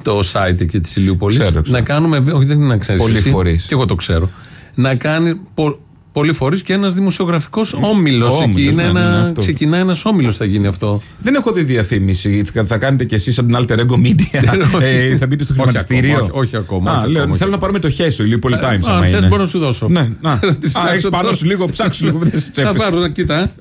το site εκεί της Ηλιούπολη, Ξέρω, ξέρω. να κάνουμε. Όχι, δεν είναι να ξέρεις. Πολλοί φορείς. Και εγώ το ξέρω. Να κάνει. Πο, πολλοί φορείς και ένας δημοσιογραφικός όμιλος Όμιλος, εκεί. Είναι ναι, ναι, ένα, αυτό. ξεκινάει ένας όμιλος, θα γίνει αυτό. Δεν έχω δει διαφήμιση. Θα- Θα κάνετε κι εσείς από την Alter Ego Media. *laughs* ε, θα μπείτε στο Όχι χρηματιστήριο; ακόμα, όχι- όχι ακόμα, Α, όχι λέω, ακόμα, θέλω να πάρουμε το χέσο, η Λιούπολη Ε, Times. αν άμα θες είναι. μπορώ να σου δώσω. Ναι, να. *laughs* Τις Α, φτιάξω έχεις πάνω τώρα. σου λίγο, ψάξου λίγο με τι Θα τσέπε. πάρω, κοίτα.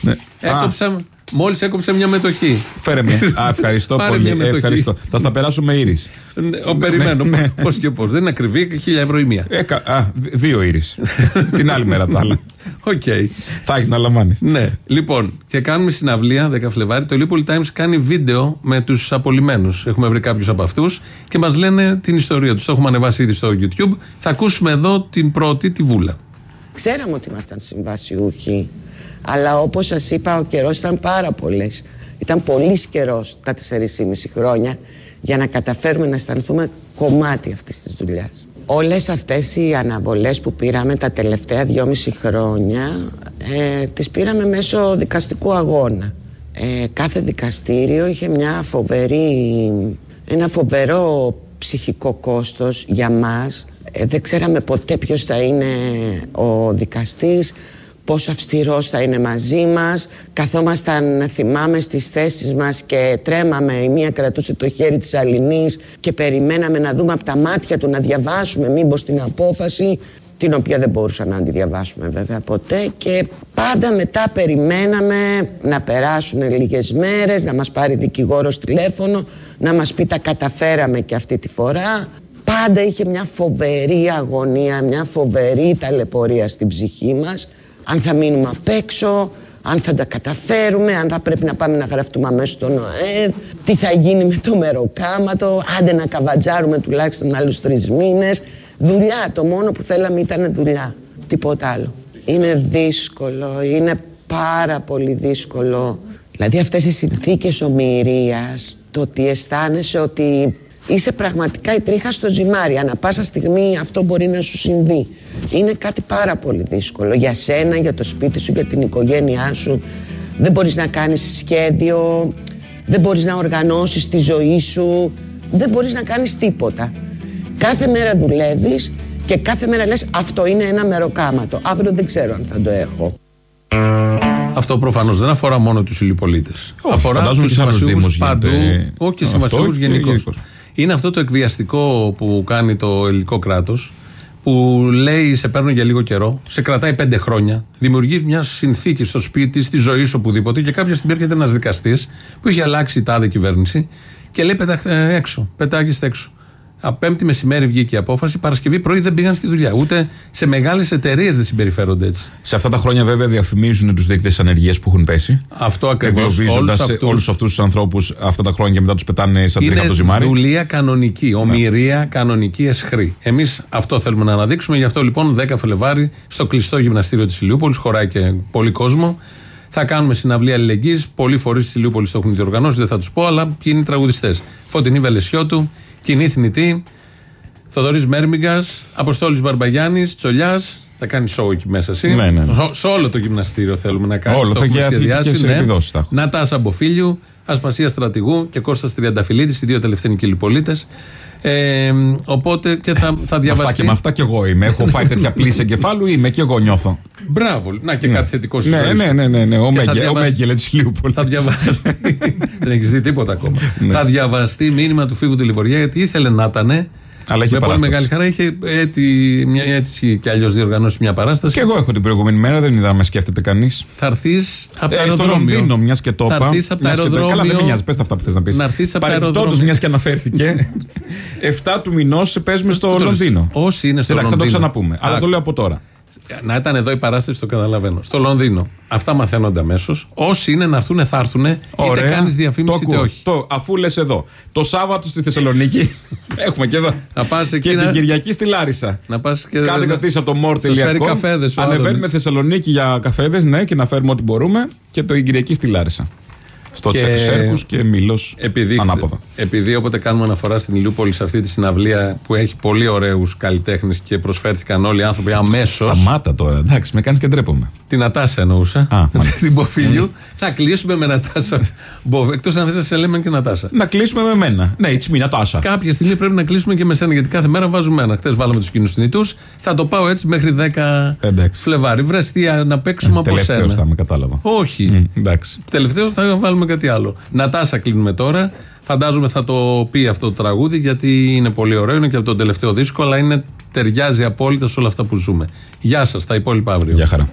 Ναι. Έκοψα, μόλις έκοψε μια μετοχή. Φέρε μια. *laughs* Α, ευχαριστώ Πάρε πολύ. μια Ε, μετοχή. ευχαριστώ. Θα στα περάσω με ήρης. Ναι, ο, περιμένω. Ναι, ναι. Πώς και πώς. Δεν είναι ακριβή, χίλια ευρώ η μία. Α, δ- δύο ήρης. *laughs* Την άλλη μέρα τα άλλα. Οκ. Θα έχεις να λαμβάνεις. Ναι. Λοιπόν, και κάνουμε συναυλία 10 Φλεβάρι. Το Λίπολη Times κάνει βίντεο με τους απολυμμένου. Έχουμε βρει κάποιους από αυτούς και μας λένε την ιστορία τους. Το έχουμε ανεβάσει ήδη στο YouTube. Θα ακούσουμε εδώ την πρώτη, τη Βούλα. Ξέραμε ότι ήμασταν συμβασιούχοι, αλλά όπως σας είπα ο καιρός ήταν πάρα πολλές. Ήταν πολύς καιρός τα 4,5 χρόνια για να καταφέρουμε να αισθανθούμε κομμάτι αυτής της δουλειάς. Όλες αυτές οι αναβολές που πήραμε τα τελευταία 2,5 χρόνια ε, τις πήραμε μέσω δικαστικού αγώνα. Ε, κάθε δικαστήριο είχε μια φοβερή, ένα φοβερό ψυχικό κόστος για μας. Ε, δεν ξέραμε ποτέ ποιος θα είναι ο δικαστής, πόσο αυστηρός θα είναι μαζί μας. Καθόμασταν, θυμάμαι, στις θέσεις μας και τρέμαμε. Η μία κρατούσε το χέρι της αλληνής και περιμέναμε να δούμε από τα μάτια του να διαβάσουμε μήπως την απόφαση την οποία δεν μπορούσαμε να τη διαβάσουμε βέβαια ποτέ και πάντα μετά περιμέναμε να περάσουν λίγες μέρες, να μας πάρει δικηγόρος τηλέφωνο, να μας πει τα καταφέραμε και αυτή τη φορά. Πάντα είχε μια φοβερή αγωνία, μια φοβερή ταλαιπωρία στην ψυχή μας. Αν θα μείνουμε απ' έξω, αν θα τα καταφέρουμε, αν θα πρέπει να πάμε να γραφτούμε αμέσως στον ΟΕΔ, τι θα γίνει με το μεροκάματο, άντε να καβατζάρουμε τουλάχιστον άλλους τρεις μήνες. Δουλειά, το μόνο που θέλαμε ήταν δουλειά, τίποτα άλλο. Είναι δύσκολο, είναι πάρα πολύ δύσκολο. Δηλαδή αυτές οι συνθήκες ομοιρίας, το ότι αισθάνεσαι ότι είσαι πραγματικά η τρίχα στο ζυμάρι, ανά πάσα στιγμή αυτό μπορεί να σου συμβεί. Είναι κάτι πάρα πολύ δύσκολο για σένα, για το σπίτι σου, για την οικογένειά σου. Δεν μπορείς να κάνεις σχέδιο, δεν μπορείς να οργανώσεις τη ζωή σου, δεν μπορείς να κάνεις τίποτα. Κάθε μέρα δουλεύεις και κάθε μέρα λες αυτό είναι ένα μεροκάματο. Αύριο δεν ξέρω αν θα το έχω. Αυτό προφανώς δεν αφορά μόνο τους ηλιπολίτες. Όχι, Αφορά φαντάζομαι τους και σε άλλους συμβασιούχου δήμους παντού. γίνεται Όχι και αυτό συμβασιούχου και γενικώς. Γενικώς. Είναι αυτό το εκβιαστικό που κάνει το ελληνικό κράτος, που λέει σε παίρνω για λίγο καιρό, σε κρατάει πέντε χρόνια, δημιουργείς μια συνθήκη στο σπίτι, στη ζωή σου οπουδήποτε και κάποια στιγμή έρχεται ένας δικαστής που έχει αλλάξει η τάδε κυβέρνηση και λέει πετάχτε έξω, πετάγεστε έξω. Α, Πέμπτη μεσημέρι βγήκε η απόφαση, Παρασκευή πρωί δεν πήγαν στη δουλειά. Ούτε σε μεγάλες εταιρείες δεν συμπεριφέρονται έτσι. Σε αυτά τα χρόνια βέβαια διαφημίζουν τους δείκτες ανεργίας που έχουν πέσει. Αυτό ακριβώς. Εγκλωβίζοντας όλους αυτούς τους ανθρώπους αυτά τα χρόνια και μετά τους πετάνε σαν τρίχα από το ζυμάρι. δουλεία κανονική, ομοιρία κανονική εσχρή. Εμείς αυτό θέλουμε να αναδείξουμε. Γι' αυτό λοιπόν 10 Φλεβάρι στο κλειστό γυμναστήριο της Ηλιούπολης, χωράει και πολύ κόσμο. Θα κάνουμε συναυλία αλληλεγγύης. Πολλοί φορείς της Ηλιούπολης το έχουν διοργανώσει, δεν θα τους πω, αλλά ποιοι είναι οι τραγουδιστές. Φωτεινή Βελεσιώτου, Κοινή Θνητή, Θοδωρής Μέρμιγκας, Αποστόλης Μπαρμπαγιάννης, Τσολιάς. Θα κάνεις σοου εκεί μέσα εσύ. Ναι, ναι. Σε όλο το γυμναστήριο θέλουμε να κάνουμε. Όλο, το θα έχουμε και αθλητικές σχεδιάσει, ναι. επιδόσεις θα έχουμε. Νατάσα Μποφίλιου, Ασπασία Στρατηγού και Κώστας Τριανταφυλλίδης, οι δύο τελευταίοι κυλιπολίτες. Ε, οπότε και θα, θα Με αυτά διαβαστεί. και με αυτά κι εγώ είμαι. Έχω φάει τέτοια πλήση εγκεφάλου, είμαι και εγώ νιώθω. Μπράβο. Να και κάτι θετικό στη Ναι, ζωή ναι, σου. ναι, ναι, ναι. Ο Και θα Μέγκε- ο διαβασ- Μέγκελε της Λιούπολης. Θα διαβαστεί. *laughs* Δεν έχεις δει τίποτα ακόμα. Ναι. Θα διαβαστεί μήνυμα του φίβου του Λιβοριά γιατί ήθελε να ήταν. Αλλά είχε με πολύ παράσταση. μεγάλη χαρά είχε έτσι, μια, έτσι κι αλλιώς διοργανώσει μια παράσταση. Και εγώ έχω την προηγούμενη μέρα, δεν είδα να με σκέφτεται κανείς. Θα έρθεις από το Ε, στο αεροδρόμιο. Λονδίνο, μιας και το Θα είπα. έρθεις από το μιας και το- αεροδρόμιο. Καλά, δεν με νοιάζει, πες αυτά που θες να πεις. Να έρθεις από το αεροδρόμιο. μιας και αναφέρθηκε. *laughs* 7 του μηνός παίζουμε στο Τέλος, Λονδίνο. Όσοι είναι στο Εντάξει, θα το Λονδίνο. ξαναπούμε. Αλλά Α, το λέω από τώρα. Να ήταν εδώ η παράσταση, το καταλαβαίνω. Στο Λονδίνο. Αυτά μαθαίνονται αμέσως. Όσοι είναι να έρθουν, θα έρθουν. Είτε Ωραία. κάνεις διαφήμιση, Το είτε ακούω. όχι. Το, αφού λες εδώ. Το Σάββατο στη Θεσσαλονίκη. *laughs* Έχουμε και εδώ. Να πας εκεί και να- την Κυριακή στη Λάρισα. Να πας και. Κάντε κρατήσει από το Σας φέρει more.com. καφέδες ο Ανεβαίνουμε Άδωνης. Θεσσαλονίκη για καφέδες, ναι, και να φέρουμε ό,τι μπορούμε. Και το Κυριακή στη Λάρισα. Στο Και- Τσέρκου και Μήλος. Επειδή, Ανάποδα. επειδή όποτε κάνουμε αναφορά στην Ηλιούπολη σε αυτή τη συναυλία που έχει πολύ ωραίους καλλιτέχνες και προσφέρθηκαν όλοι οι άνθρωποι αμέσω. Σταμάτα τώρα. Εντάξει, με κάνεις και ντρέπομαι. Την Νατάσα εννοούσα. *laughs* μάλιστα. την Ποφίλιου. θα κλείσουμε με Νατάσα. Εκτός αν θες να σε λέμε και Νατάσα. Να κλείσουμε με μένα. Ναι, it's me, Νατάσα. Κάποια στιγμή πρέπει να κλείσουμε και με σένα γιατί κάθε μέρα βάζουμε ένα. Χθες βάλαμε τους κοινού Θα το πάω έτσι μέχρι 10 Φλεβάρι. Βρεστία να παίξουμε από Τελευταίο σένα. θα με κατάλαβα. Όχι. εντάξει. Τελευταίο θα βάλουμε κάτι άλλο. Νατάσα κλείνουμε τώρα. Φαντάζομαι θα το πει αυτό το τραγούδι γιατί είναι πολύ ωραίο. Είναι και από τον τελευταίο δίσκο, αλλά είναι, ταιριάζει απόλυτα σε όλα αυτά που ζούμε. Γεια σας, τα υπόλοιπα αύριο. Γεια χαρά.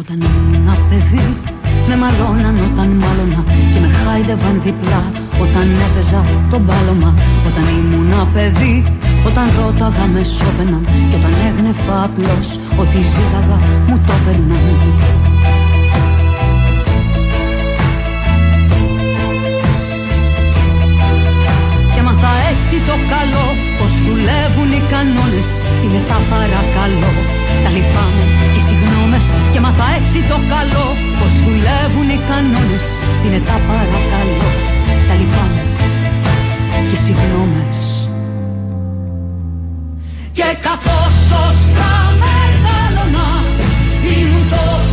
Όταν ήμουν παιδί με μαλώναν όταν μάλωνα και με χάιδευαν διπλά. Όταν έπαιζα το μπάλωμα όταν ήμουν παιδί όταν ρώταγα με σώπαιναν και όταν έγνεφα απλώς ότι ζήταγα μου το έπαιρναν Πως δουλεύουν οι κανόνες. Είναι τα παρακαλώ. Τα λυπάμαι και οι συγγνώμες Και μάθα έτσι το καλό. Πως δουλεύουν οι κανόνες. Είναι τα παρακαλώ. Τα λυπάμαι και οι συγγνώμες. Και καθώς σωστά μεγάλωνα Ήμουν το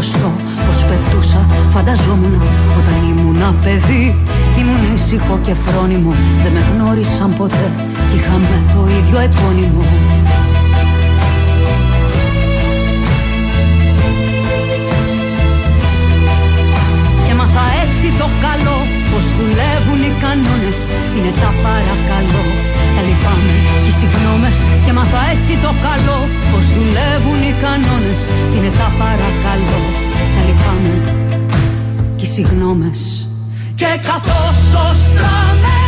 κουνούσα χιλιοστό Πως πετούσα. Φανταζόμουνα Όταν ήμουνα παιδί Ήμουν ήσυχο και φρόνιμο. Δεν με γνώρισαν ποτέ Κι είχαμε το ίδιο επώνυμο. Και μάθα έτσι το καλό Πως δουλεύουν οι κανόνες Είναι τα παρακαλώ Τα λυπάμαι. Και οι συγγνώμες Και μάθα έτσι το καλό Πως δουλεύουν οι κανόνες Είναι τα παρακαλώ. Τα λυπάμαι. Και οι συγγνώμες Και καθώς σωστά μεγάλωνα